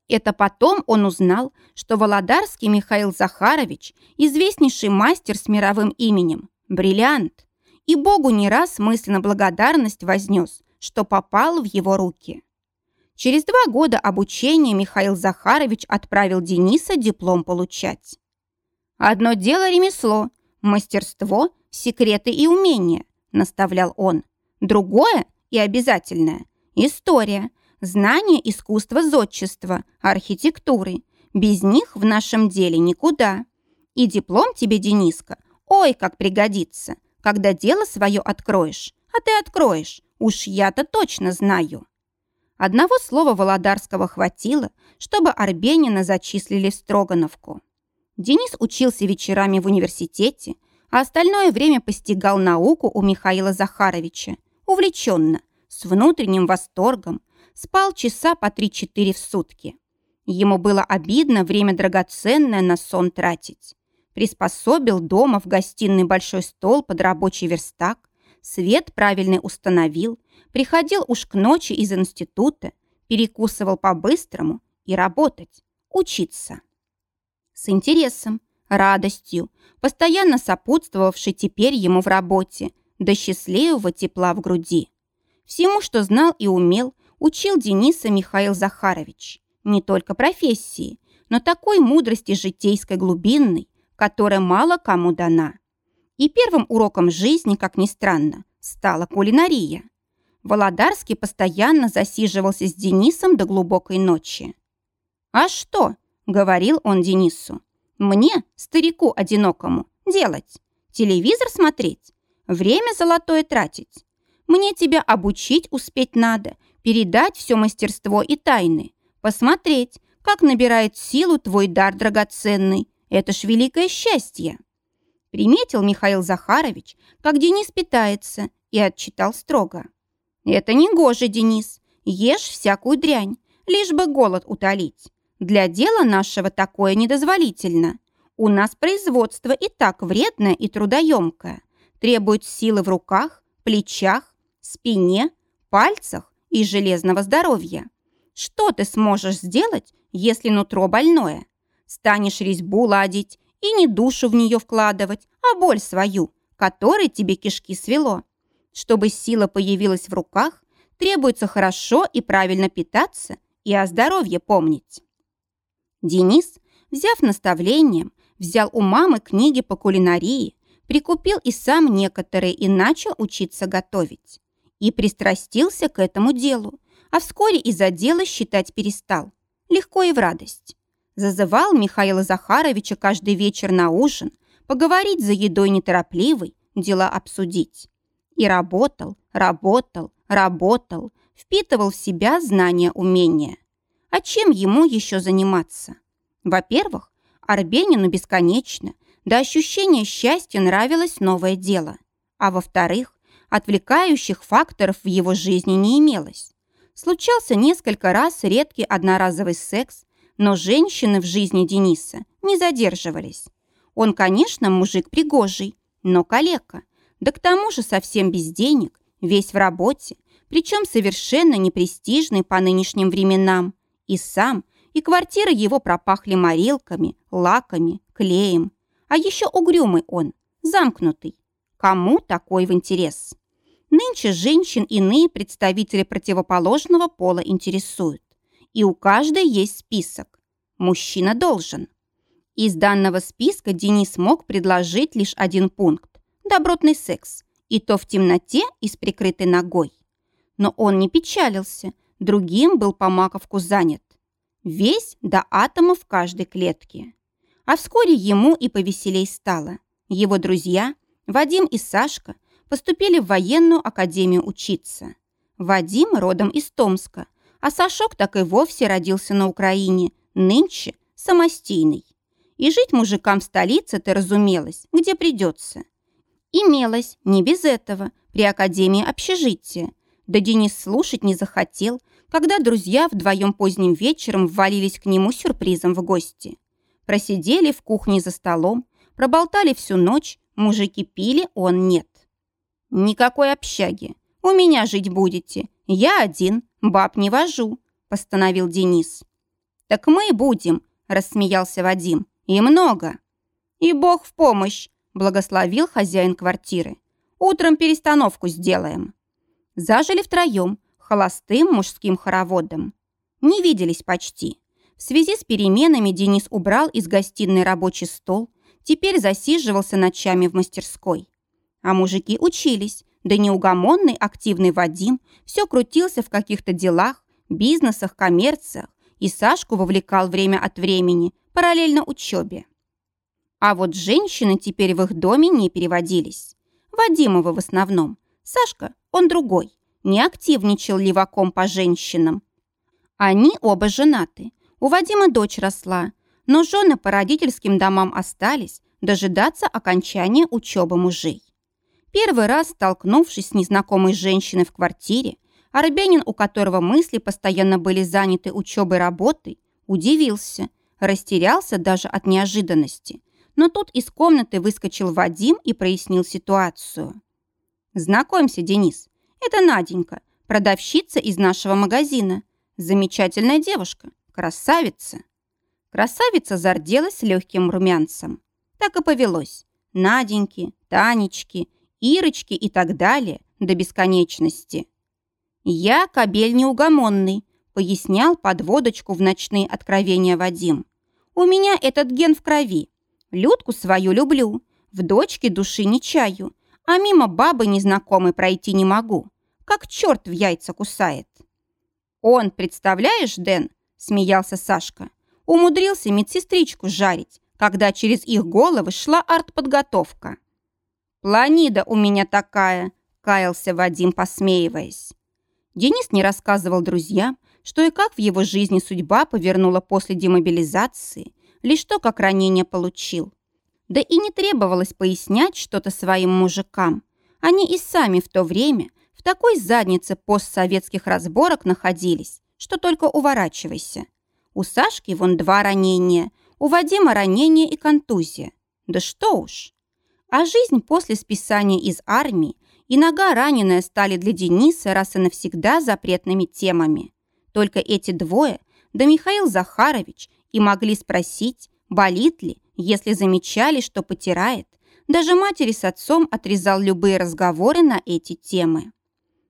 Это потом он узнал, что Володарский Михаил Захарович – известнейший мастер с мировым именем, бриллиант, и Богу не раз мысленно благодарность вознес, что попал в его руки. Через два года обучения Михаил Захарович отправил Дениса диплом получать. «Одно дело ремесло, мастерство, секреты и умения», наставлял он. «Другое и обязательное – история, знание искусства зодчества, архитектуры. Без них в нашем деле никуда. И диплом тебе, Дениска, ой, как пригодится, когда дело свое откроешь. А ты откроешь, уж я-то точно знаю». Одного слова Володарского хватило, чтобы Арбенина зачислили в Строгановку. Денис учился вечерами в университете, а остальное время постигал науку у Михаила Захаровича, увлеченно, с внутренним восторгом, спал часа по 3-4 в сутки. Ему было обидно время драгоценное на сон тратить. Приспособил дома в гостиной большой стол под рабочий верстак, свет правильный установил, приходил уж к ночи из института, перекусывал по-быстрому и работать, учиться. С интересом, радостью, постоянно сопутствовавшей теперь ему в работе, до счастливого тепла в груди. Всему, что знал и умел, учил Дениса Михаил Захарович. Не только профессии, но такой мудрости житейской глубинной, которая мало кому дана. И первым уроком жизни, как ни странно, стала кулинария. Володарский постоянно засиживался с Денисом до глубокой ночи. «А что?» — говорил он Денису. «Мне, старику одинокому, делать? Телевизор смотреть? Время золотое тратить? Мне тебя обучить успеть надо, передать все мастерство и тайны, посмотреть, как набирает силу твой дар драгоценный. Это ж великое счастье!» Приметил Михаил Захарович, как Денис питается, и отчитал строго. «Это не гоже, Денис. Ешь всякую дрянь, лишь бы голод утолить. Для дела нашего такое недозволительно. У нас производство и так вредное и трудоемкое. Требует силы в руках, плечах, спине, пальцах и железного здоровья. Что ты сможешь сделать, если нутро больное? Станешь резьбу ладить и не душу в нее вкладывать, а боль свою, которой тебе кишки свело. Чтобы сила появилась в руках, требуется хорошо и правильно питаться и о здоровье помнить. Денис, взяв наставлением, взял у мамы книги по кулинарии, прикупил и сам некоторые и начал учиться готовить. И пристрастился к этому делу, а вскоре из-за дела считать перестал. Легко и в радость. Зазывал Михаила Захаровича каждый вечер на ужин, поговорить за едой неторопливой, дела обсудить. И работал, работал, работал, впитывал в себя знания, умения. А чем ему еще заниматься? Во-первых, Арбенину бесконечно, до ощущения счастья нравилось новое дело. А во-вторых, отвлекающих факторов в его жизни не имелось. Случался несколько раз редкий одноразовый секс, но женщины в жизни Дениса не задерживались. Он, конечно, мужик пригожий, но калека – да к тому же совсем без денег, весь в работе, причем совершенно непрестижный по нынешним временам. И сам, и квартира его пропахли морилками, лаками, клеем. А еще угрюмый он, замкнутый. Кому такой в интерес? Нынче женщин иные представители противоположного пола интересуют. И у каждой есть список. Мужчина должен. Из данного списка Денис мог предложить лишь один пункт добротный секс, и то в темноте и с прикрытой ногой. Но он не печалился, другим был по маковку занят. Весь до атома в каждой клетке. А вскоре ему и повеселей стало. Его друзья, Вадим и Сашка, поступили в военную академию учиться. Вадим родом из Томска, а Сашок так и вовсе родился на Украине, нынче самостийный. И жить мужикам в столице ты разумелось, где придется. Имелось, не без этого, при Академии общежития. Да Денис слушать не захотел, когда друзья вдвоем поздним вечером ввалились к нему сюрпризом в гости. Просидели в кухне за столом, проболтали всю ночь, мужики пили, он нет. «Никакой общаги. У меня жить будете. Я один, баб не вожу», – постановил Денис. «Так мы и будем», – рассмеялся Вадим. «И много». «И Бог в помощь», благословил хозяин квартиры. «Утром перестановку сделаем». Зажили втроем, холостым мужским хороводом. Не виделись почти. В связи с переменами Денис убрал из гостиной рабочий стол, теперь засиживался ночами в мастерской. А мужики учились, да неугомонный активный Вадим все крутился в каких-то делах, бизнесах, коммерциях и Сашку вовлекал время от времени, параллельно учебе. А вот женщины теперь в их доме не переводились. Вадимова в основном. Сашка, он другой. Не активничал леваком по женщинам. Они оба женаты. У Вадима дочь росла. Но жены по родительским домам остались дожидаться окончания учебы мужей. Первый раз, столкнувшись с незнакомой женщиной в квартире, Арбянин, у которого мысли постоянно были заняты учебой работой, удивился, растерялся даже от неожиданности – Но тут из комнаты выскочил Вадим и прояснил ситуацию. «Знакомься, Денис, это Наденька, продавщица из нашего магазина. Замечательная девушка, красавица». Красавица зарделась легким румянцем. Так и повелось. Наденьки, Танечки, Ирочки и так далее до бесконечности. «Я кобель неугомонный», — пояснял подводочку в ночные откровения Вадим. «У меня этот ген в крови. Людку свою люблю, в дочке души не чаю, а мимо бабы незнакомой пройти не могу, как черт в яйца кусает». «Он, представляешь, Дэн?» — смеялся Сашка. «Умудрился медсестричку жарить, когда через их головы шла артподготовка». «Планида у меня такая», — каялся Вадим, посмеиваясь. Денис не рассказывал друзьям, что и как в его жизни судьба повернула после демобилизации, лишь то, как ранение получил. Да и не требовалось пояснять что-то своим мужикам. Они и сами в то время в такой заднице постсоветских разборок находились, что только уворачивайся. У Сашки вон два ранения, у Вадима ранение и контузия. Да что уж. А жизнь после списания из армии и нога раненая стали для Дениса раз и навсегда запретными темами. Только эти двое, да Михаил Захарович, и могли спросить, болит ли, если замечали, что потирает. Даже матери с отцом отрезал любые разговоры на эти темы.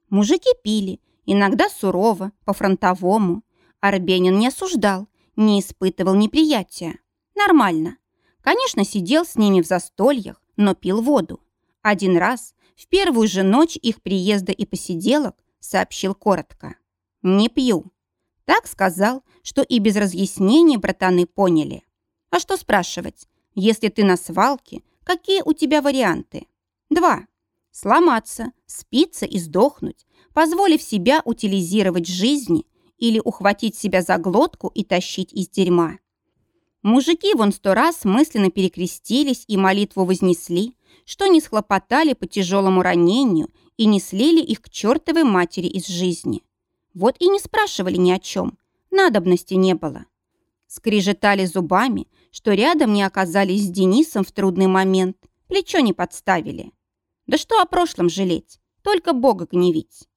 Мужики пили, иногда сурово, по-фронтовому. Арбенин не осуждал, не испытывал неприятия. Нормально. Конечно, сидел с ними в застольях, но пил воду. Один раз в первую же ночь их приезда и посиделок сообщил коротко. «Не пью». Так сказал, что и без разъяснений братаны поняли. А что спрашивать? Если ты на свалке, какие у тебя варианты? Два. Сломаться, спиться и сдохнуть, позволив себя утилизировать жизни или ухватить себя за глотку и тащить из дерьма. Мужики вон сто раз мысленно перекрестились и молитву вознесли, что не схлопотали по тяжелому ранению и не слили их к чертовой матери из жизни. Вот и не спрашивали ни о чем, надобности не было. Скрежетали зубами, что рядом не оказались с Денисом в трудный момент, плечо не подставили. Да что о прошлом жалеть, только Бога гневить.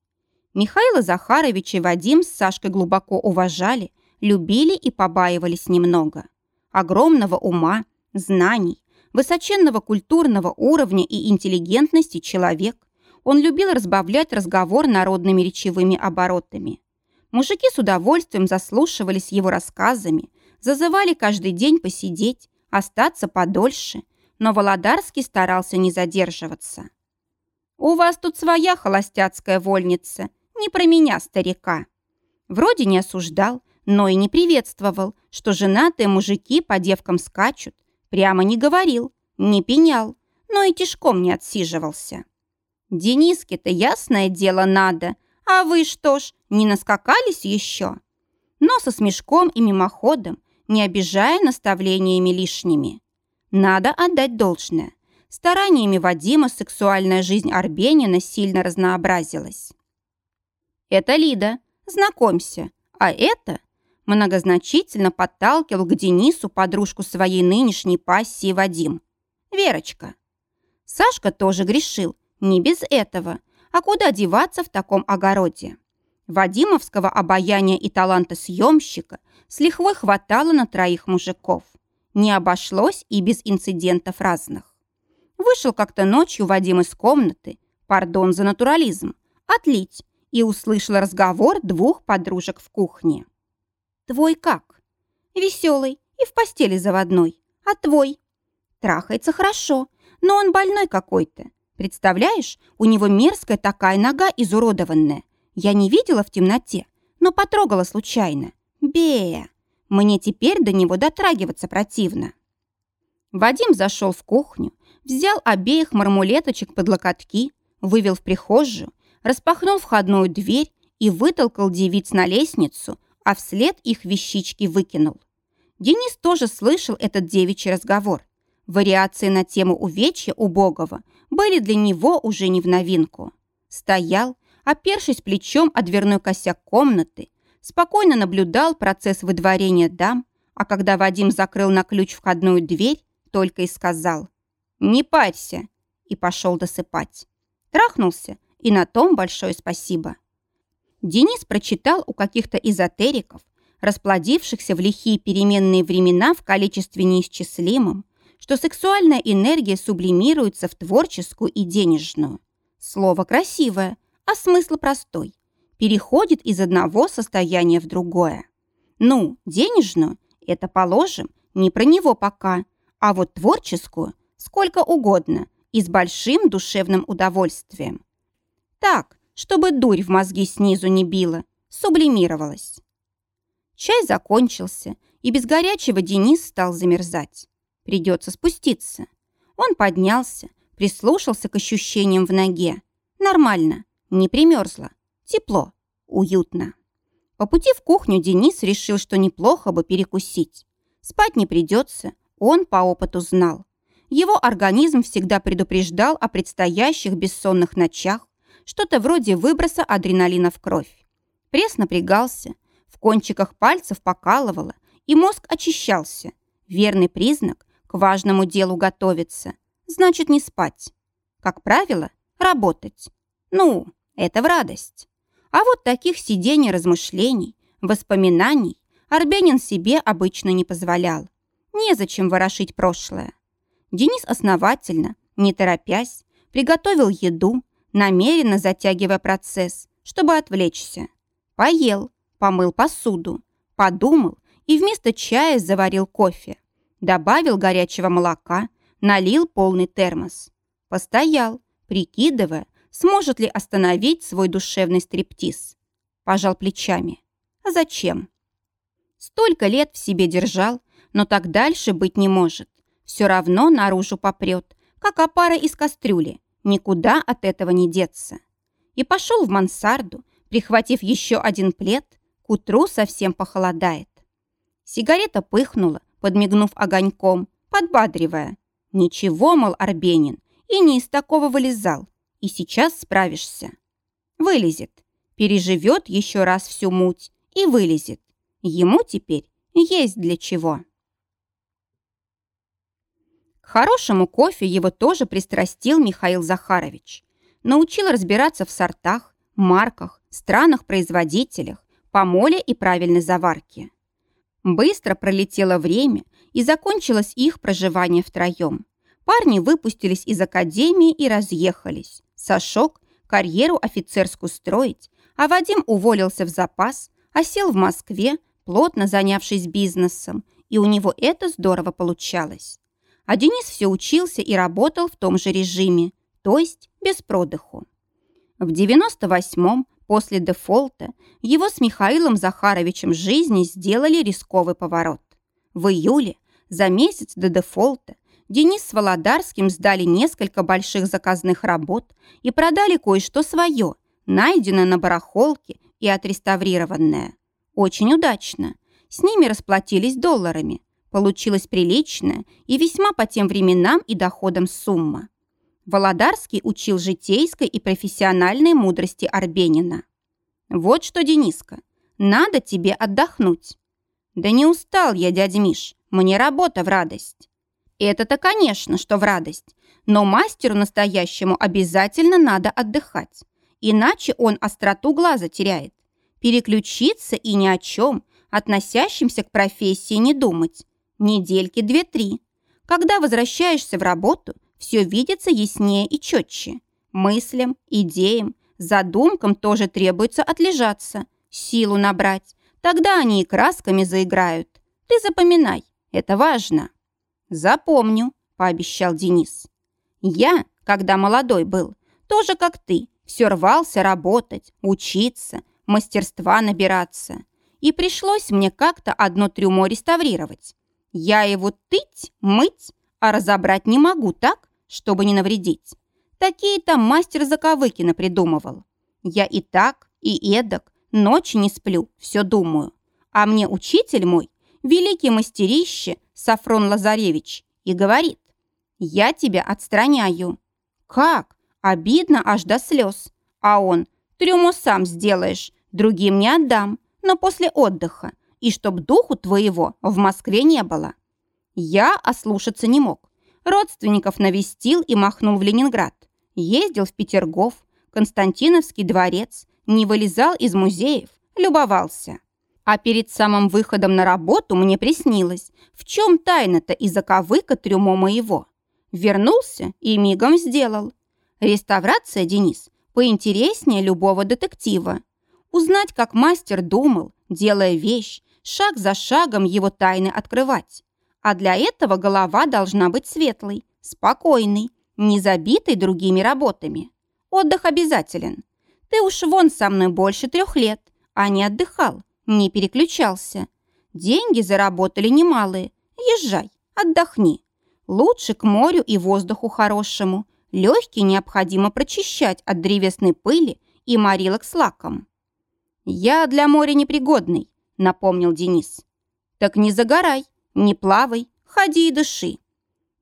Михаила Захаровича и Вадим с Сашкой глубоко уважали, любили и побаивались немного. Огромного ума, знаний, высоченного культурного уровня и интеллигентности человек, он любил разбавлять разговор народными речевыми оборотами. Мужики с удовольствием заслушивались его рассказами, зазывали каждый день посидеть, остаться подольше, но Володарский старался не задерживаться. «У вас тут своя холостяцкая вольница, не про меня, старика». Вроде не осуждал, но и не приветствовал, что женатые мужики по девкам скачут, Прямо не говорил, не пенял, но и тишком не отсиживался. Дениске-то ясное дело надо, а вы что ж, не наскакались еще? Но со смешком и мимоходом, не обижая наставлениями лишними. Надо отдать должное. Стараниями Вадима сексуальная жизнь Арбенина сильно разнообразилась. Это Лида, знакомься, а это Многозначительно подталкивал к Денису подружку своей нынешней пассии Вадим. Верочка. Сашка тоже грешил. Не без этого. А куда деваться в таком огороде? Вадимовского обаяния и таланта съемщика с лихвой хватало на троих мужиков. Не обошлось и без инцидентов разных. Вышел как-то ночью Вадим из комнаты, пардон за натурализм, отлить, и услышал разговор двух подружек в кухне. Твой как? Веселый и в постели заводной. А твой? Трахается хорошо, но он больной какой-то. Представляешь, у него мерзкая такая нога изуродованная. Я не видела в темноте, но потрогала случайно. Бея. Мне теперь до него дотрагиваться противно. Вадим зашел в кухню, взял обеих мармулеточек под локотки, вывел в прихожую, распахнул входную дверь и вытолкал девиц на лестницу, а вслед их вещички выкинул. Денис тоже слышал этот девичий разговор. Вариации на тему увечья убогого были для него уже не в новинку. Стоял, опершись плечом о дверной косяк комнаты, спокойно наблюдал процесс выдворения дам, а когда Вадим закрыл на ключ входную дверь, только и сказал «Не парься!» и пошел досыпать. Трахнулся, и на том большое спасибо. Денис прочитал у каких-то эзотериков, расплодившихся в лихие переменные времена в количестве неисчислимом, что сексуальная энергия сублимируется в творческую и денежную. Слово красивое, а смысл простой. Переходит из одного состояния в другое. Ну, денежную – это положим, не про него пока, а вот творческую – сколько угодно и с большим душевным удовольствием. Так, чтобы дурь в мозги снизу не била, сублимировалась. Чай закончился, и без горячего Денис стал замерзать. Придется спуститься. Он поднялся, прислушался к ощущениям в ноге. Нормально, не примерзло, тепло, уютно. По пути в кухню Денис решил, что неплохо бы перекусить. Спать не придется, он по опыту знал. Его организм всегда предупреждал о предстоящих бессонных ночах, что-то вроде выброса адреналина в кровь. Пресс напрягался, в кончиках пальцев покалывало, и мозг очищался. Верный признак, к важному делу готовиться, значит не спать. Как правило, работать. Ну, это в радость. А вот таких сидений размышлений, воспоминаний Арбенин себе обычно не позволял. Незачем ворошить прошлое. Денис основательно, не торопясь, приготовил еду, намеренно затягивая процесс, чтобы отвлечься. Поел, помыл посуду, подумал и вместо чая заварил кофе. Добавил горячего молока, налил полный термос. Постоял, прикидывая, сможет ли остановить свой душевный стриптиз. Пожал плечами. А зачем? Столько лет в себе держал, но так дальше быть не может. Все равно наружу попрет, как опара из кастрюли. Никуда от этого не деться. И пошел в мансарду, прихватив еще один плед, к утру совсем похолодает. Сигарета пыхнула, подмигнув огоньком, подбадривая. Ничего, мол, Арбенин, и не из такого вылезал. И сейчас справишься. Вылезет. Переживет еще раз всю муть и вылезет. Ему теперь есть для чего. К хорошему кофе его тоже пристрастил Михаил Захарович. Научил разбираться в сортах, марках, странах-производителях, помоле и правильной заварке. Быстро пролетело время, и закончилось их проживание втроем. Парни выпустились из академии и разъехались. Сашок карьеру офицерскую строить, а Вадим уволился в запас, а сел в Москве, плотно занявшись бизнесом, и у него это здорово получалось. А Денис все учился и работал в том же режиме, то есть без продыху. В 98-м После дефолта его с Михаилом Захаровичем жизни сделали рисковый поворот. В июле, за месяц до дефолта, Денис с Володарским сдали несколько больших заказных работ и продали кое-что свое, найденное на барахолке и отреставрированное. Очень удачно. С ними расплатились долларами. Получилась приличная и весьма по тем временам и доходам сумма. Володарский учил житейской и профессиональной мудрости Арбенина. «Вот что, Дениска, надо тебе отдохнуть». «Да не устал я, дядя Миш, мне работа в радость». «Это-то, конечно, что в радость, но мастеру настоящему обязательно надо отдыхать, иначе он остроту глаза теряет. Переключиться и ни о чем, относящимся к профессии, не думать. Недельки две-три. Когда возвращаешься в работу – все видится яснее и четче. Мыслям, идеям, задумкам тоже требуется отлежаться, силу набрать. Тогда они и красками заиграют. Ты запоминай, это важно. Запомню, пообещал Денис. Я, когда молодой был, тоже как ты, все рвался работать, учиться, мастерства набираться. И пришлось мне как-то одно трюмо реставрировать. Я его тыть, мыть, а разобрать не могу, так? чтобы не навредить. Такие там мастер заковыки напридумывал. Я и так, и эдак, ночи не сплю, все думаю. А мне учитель мой, великий мастерище Сафрон Лазаревич, и говорит, я тебя отстраняю. Как? Обидно аж до слез. А он, трюму сам сделаешь, другим не отдам, но после отдыха, и чтоб духу твоего в Москве не было. Я ослушаться не мог. Родственников навестил и махнул в Ленинград. Ездил в Петергоф, Константиновский дворец, не вылезал из музеев, любовался. А перед самым выходом на работу мне приснилось, в чем тайна-то и заковыка трюмо моего. Вернулся и мигом сделал. Реставрация, Денис, поинтереснее любого детектива. Узнать, как мастер думал, делая вещь, шаг за шагом его тайны открывать. А для этого голова должна быть светлой, спокойной, не забитой другими работами. Отдых обязателен. Ты уж вон со мной больше трех лет, а не отдыхал, не переключался. Деньги заработали немалые. Езжай, отдохни. Лучше к морю и воздуху хорошему. Легкие необходимо прочищать от древесной пыли и морилок с лаком. «Я для моря непригодный», — напомнил Денис. «Так не загорай, не плавай, ходи и дыши».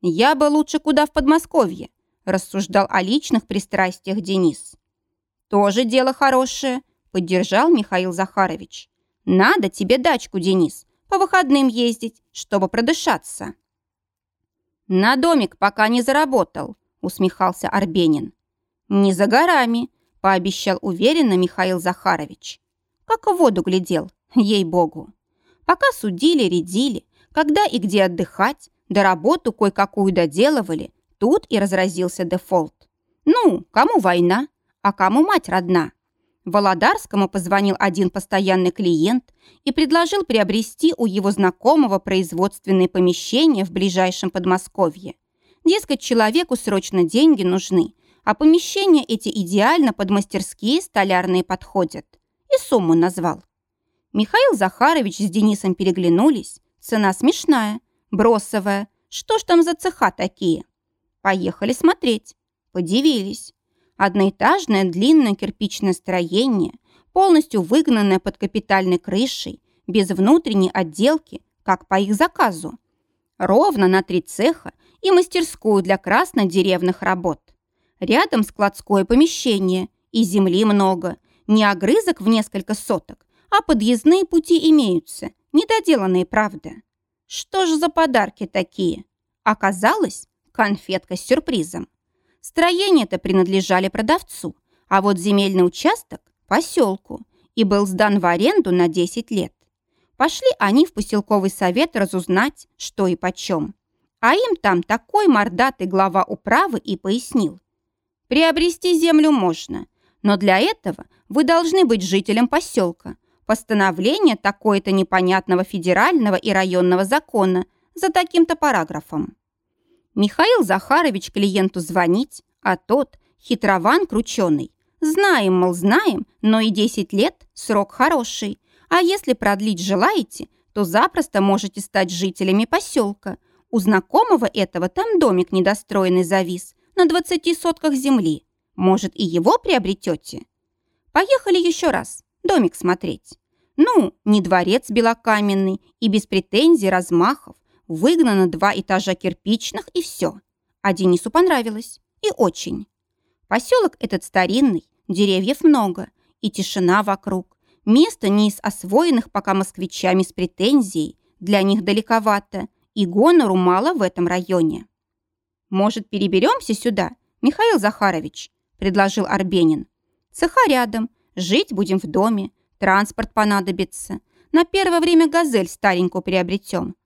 «Я бы лучше куда в Подмосковье», — рассуждал о личных пристрастиях Денис. «Тоже дело хорошее», — поддержал Михаил Захарович. «Надо тебе дачку, Денис, по выходным ездить, чтобы продышаться». «На домик пока не заработал», — усмехался Арбенин. «Не за горами», — пообещал уверенно Михаил Захарович. Как в воду глядел, ей-богу. Пока судили, редили, когда и где отдыхать, да работу кое-какую доделывали, тут и разразился дефолт. Ну, кому война, а кому мать родна? Володарскому позвонил один постоянный клиент и предложил приобрести у его знакомого производственные помещения в ближайшем Подмосковье. Дескать, человеку срочно деньги нужны, а помещения эти идеально под мастерские столярные подходят. И сумму назвал. Михаил Захарович с Денисом переглянулись. Цена смешная, бросовая. Что ж там за цеха такие? Поехали смотреть. Подивились. Одноэтажное длинное кирпичное строение, полностью выгнанное под капитальной крышей, без внутренней отделки, как по их заказу. Ровно на три цеха и мастерскую для краснодеревных работ. Рядом складское помещение, и земли много, не огрызок в несколько соток, а подъездные пути имеются, недоделанные, правда. Что же за подарки такие? Оказалось, конфетка с сюрпризом. Строения-то принадлежали продавцу, а вот земельный участок – поселку, и был сдан в аренду на 10 лет. Пошли они в поселковый совет разузнать, что и почем. А им там такой мордатый глава управы и пояснил. Приобрести землю можно, но для этого вы должны быть жителем поселка. Постановление такое-то непонятного федерального и районного закона за таким-то параграфом. Михаил Захарович клиенту звонить, а тот, хитрован крученый. Знаем, мол, знаем, но и 10 лет – срок хороший. А если продлить желаете, то запросто можете стать жителями поселка. У знакомого этого там домик недостроенный завис на 20 сотках земли. Может, и его приобретете? Поехали еще раз, домик смотреть. Ну, не дворец белокаменный и без претензий размахов, Выгнано два этажа кирпичных и все. А Денису понравилось. И очень. Поселок этот старинный, деревьев много, и тишина вокруг. Место не из освоенных пока москвичами с претензией, для них далековато, и гонору мало в этом районе. «Может, переберемся сюда, Михаил Захарович?» – предложил Арбенин. «Цеха рядом, жить будем в доме, транспорт понадобится. На первое время газель старенькую приобретем, а?»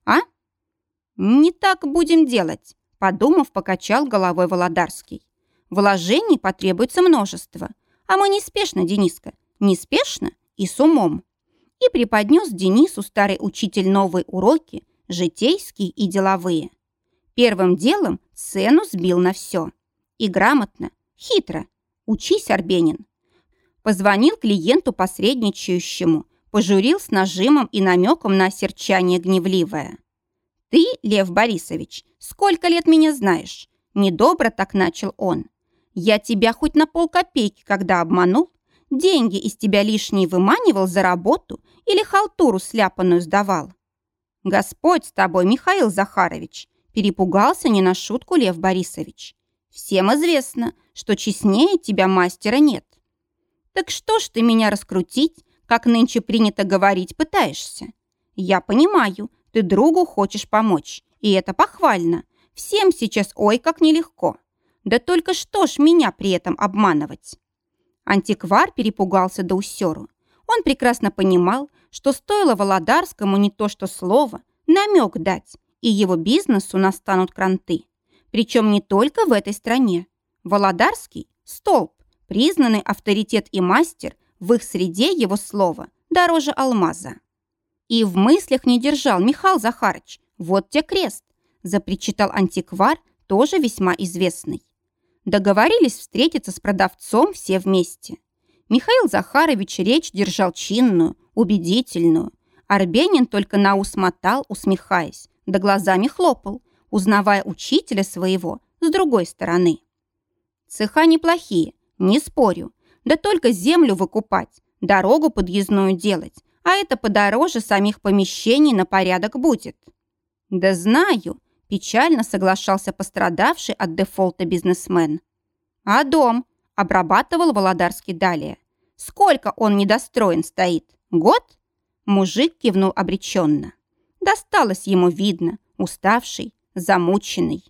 «Не так будем делать», – подумав, покачал головой Володарский. «Вложений потребуется множество, а мы неспешно, Дениска, неспешно и с умом». И преподнес Денису старый учитель новые уроки, житейские и деловые. Первым делом цену сбил на все. И грамотно, хитро. Учись, Арбенин. Позвонил клиенту посредничающему, пожурил с нажимом и намеком на осерчание гневливое. «Ты, Лев Борисович, сколько лет меня знаешь?» Недобро так начал он. «Я тебя хоть на полкопейки, когда обманул? Деньги из тебя лишние выманивал за работу или халтуру сляпанную сдавал?» «Господь с тобой, Михаил Захарович!» Перепугался не на шутку Лев Борисович. «Всем известно, что честнее тебя мастера нет». «Так что ж ты меня раскрутить, как нынче принято говорить, пытаешься?» «Я понимаю, ты другу хочешь помочь, И это похвально. Всем сейчас ой как нелегко. Да только что ж меня при этом обманывать? Антиквар перепугался до усеру. Он прекрасно понимал, что стоило Володарскому не то что слово, намек дать, и его бизнесу настанут кранты. Причем не только в этой стране. Володарский – столб, признанный авторитет и мастер, в их среде его слова дороже алмаза. И в мыслях не держал Михаил Захарыч. Вот те крест, запричитал антиквар, тоже весьма известный. Договорились встретиться с продавцом все вместе. Михаил Захарович речь держал чинную, убедительную. Арбенин только на ус мотал, усмехаясь, да глазами хлопал, узнавая учителя своего с другой стороны. Цеха неплохие, не спорю. Да только землю выкупать, дорогу подъездную делать, а это подороже самих помещений на порядок будет. Да знаю, печально соглашался пострадавший от дефолта бизнесмен. А дом? Обрабатывал Володарский далее. Сколько он недостроен стоит? Год? Мужик кивнул обреченно. Досталось ему видно, уставший, замученный.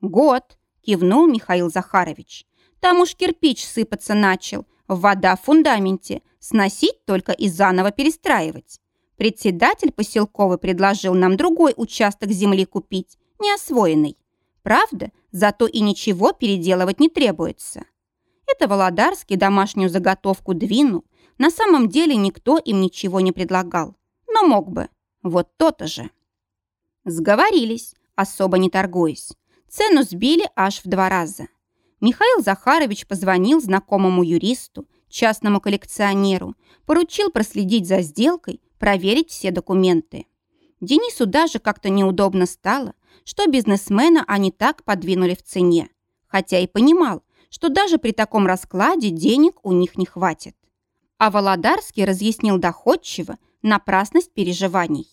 Год, кивнул Михаил Захарович. Там уж кирпич сыпаться начал, вода в фундаменте, сносить только и заново перестраивать. Председатель поселковый предложил нам другой участок земли купить, неосвоенный. Правда, зато и ничего переделывать не требуется. Это Володарский домашнюю заготовку двинул. На самом деле никто им ничего не предлагал. Но мог бы. Вот то-то же. Сговорились, особо не торгуясь. Цену сбили аж в два раза. Михаил Захарович позвонил знакомому юристу, частному коллекционеру, поручил проследить за сделкой, проверить все документы. Денису даже как-то неудобно стало, что бизнесмена они так подвинули в цене, хотя и понимал, что даже при таком раскладе денег у них не хватит. А Володарский разъяснил доходчиво напрасность переживаний.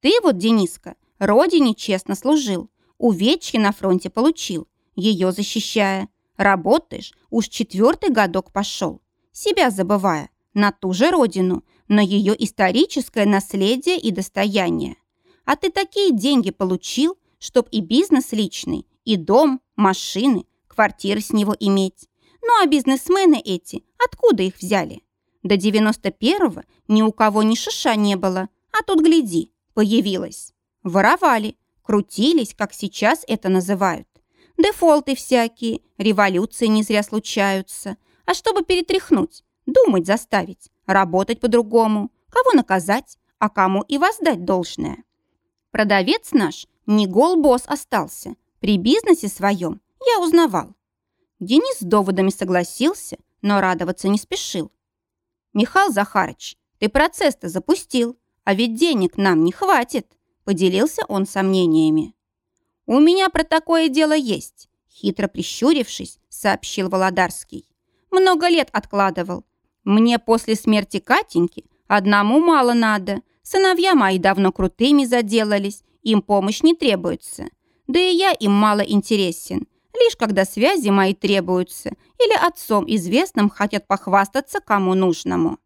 «Ты вот, Дениска, родине честно служил, увечья на фронте получил, ее защищая. Работаешь, уж четвертый годок пошел, себя забывая, на ту же родину, на ее историческое наследие и достояние. А ты такие деньги получил, чтоб и бизнес личный, и дом, машины, квартиры с него иметь. Ну а бизнесмены эти, откуда их взяли? До 91-го ни у кого ни шиша не было, а тут, гляди, появилась. Воровали, крутились, как сейчас это называют. Дефолты всякие, революции не зря случаются. А чтобы перетряхнуть, думать заставить, работать по-другому, кого наказать, а кому и воздать должное. Продавец наш не гол-босс остался. При бизнесе своем я узнавал. Денис с доводами согласился, но радоваться не спешил. «Михаил Захарыч, ты процесс-то запустил, а ведь денег нам не хватит», поделился он сомнениями. «У меня про такое дело есть», хитро прищурившись, сообщил Володарский. «Много лет откладывал. Мне после смерти Катеньки одному мало надо. Сыновья мои давно крутыми заделались, им помощь не требуется. Да и я им мало интересен, лишь когда связи мои требуются или отцом известным хотят похвастаться кому нужному».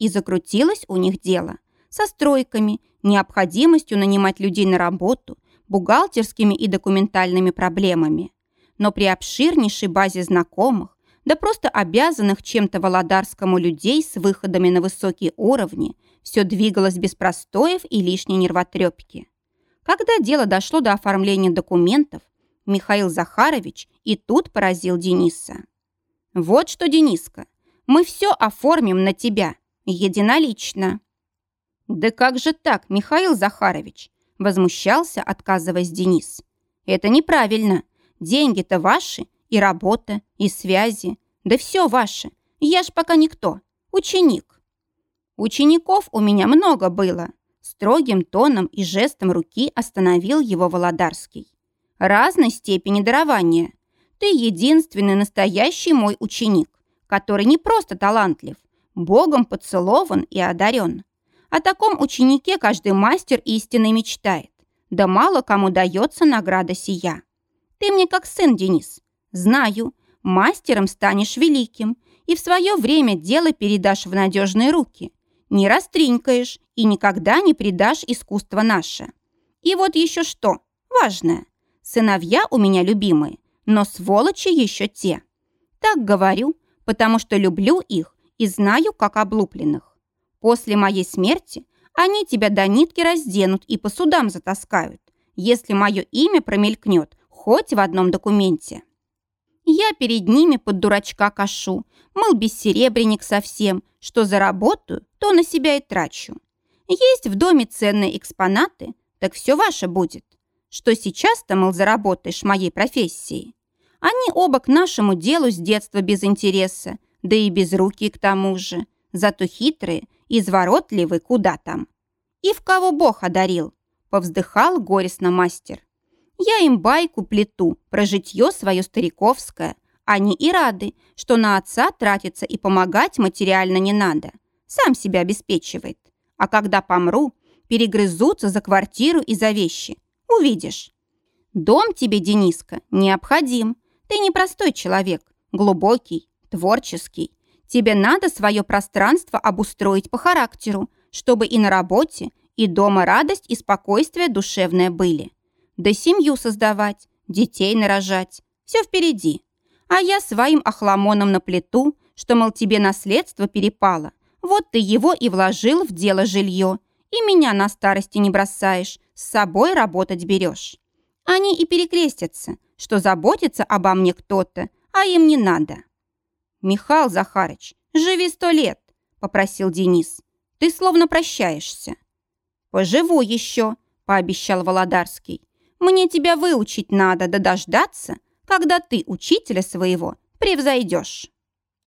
И закрутилось у них дело. Со стройками, необходимостью нанимать людей на работу, бухгалтерскими и документальными проблемами. Но при обширнейшей базе знакомых, да просто обязанных чем-то Володарскому людей с выходами на высокие уровни, все двигалось без простоев и лишней нервотрепки. Когда дело дошло до оформления документов, Михаил Захарович и тут поразил Дениса. «Вот что, Дениска, мы все оформим на тебя, единолично». «Да как же так, Михаил Захарович? Возмущался, отказываясь Денис. «Это неправильно. Деньги-то ваши, и работа, и связи. Да все ваше. Я ж пока никто. Ученик». «Учеников у меня много было», строгим тоном и жестом руки остановил его Володарский. «Разной степени дарования. Ты единственный настоящий мой ученик, который не просто талантлив, Богом поцелован и одарен. О таком ученике каждый мастер истинно мечтает. Да мало кому дается награда сия. Ты мне как сын, Денис. Знаю, мастером станешь великим и в свое время дело передашь в надежные руки. Не растринкаешь и никогда не предашь искусство наше. И вот еще что, важное. Сыновья у меня любимые, но сволочи еще те. Так говорю, потому что люблю их и знаю, как облупленных. После моей смерти они тебя до нитки разденут и по судам затаскают, если мое имя промелькнет хоть в одном документе. Я перед ними под дурачка кашу, мол, бессеребренник совсем, что заработаю, то на себя и трачу. Есть в доме ценные экспонаты, так все ваше будет. Что сейчас-то, мол, заработаешь моей профессией. Они оба к нашему делу с детства без интереса, да и без руки к тому же. Зато хитрые, изворотливые куда там. И в кого Бог одарил, повздыхал горестно мастер. Я им байку плету про житье свое стариковское. Они и рады, что на отца тратиться и помогать материально не надо. Сам себя обеспечивает. А когда помру, перегрызутся за квартиру и за вещи. Увидишь. Дом тебе, Дениска, необходим. Ты непростой человек, глубокий, творческий. Тебе надо свое пространство обустроить по характеру, чтобы и на работе, и дома радость и спокойствие душевное были. Да семью создавать, детей нарожать. Все впереди. А я своим охламоном на плиту, что, мол, тебе наследство перепало. Вот ты его и вложил в дело жилье. И меня на старости не бросаешь, с собой работать берешь. Они и перекрестятся, что заботится обо мне кто-то, а им не надо. «Михаил Захарыч, живи сто лет», — попросил Денис. «Ты словно прощаешься». «Поживу еще», — пообещал Володарский. «Мне тебя выучить надо, да дождаться, когда ты учителя своего превзойдешь».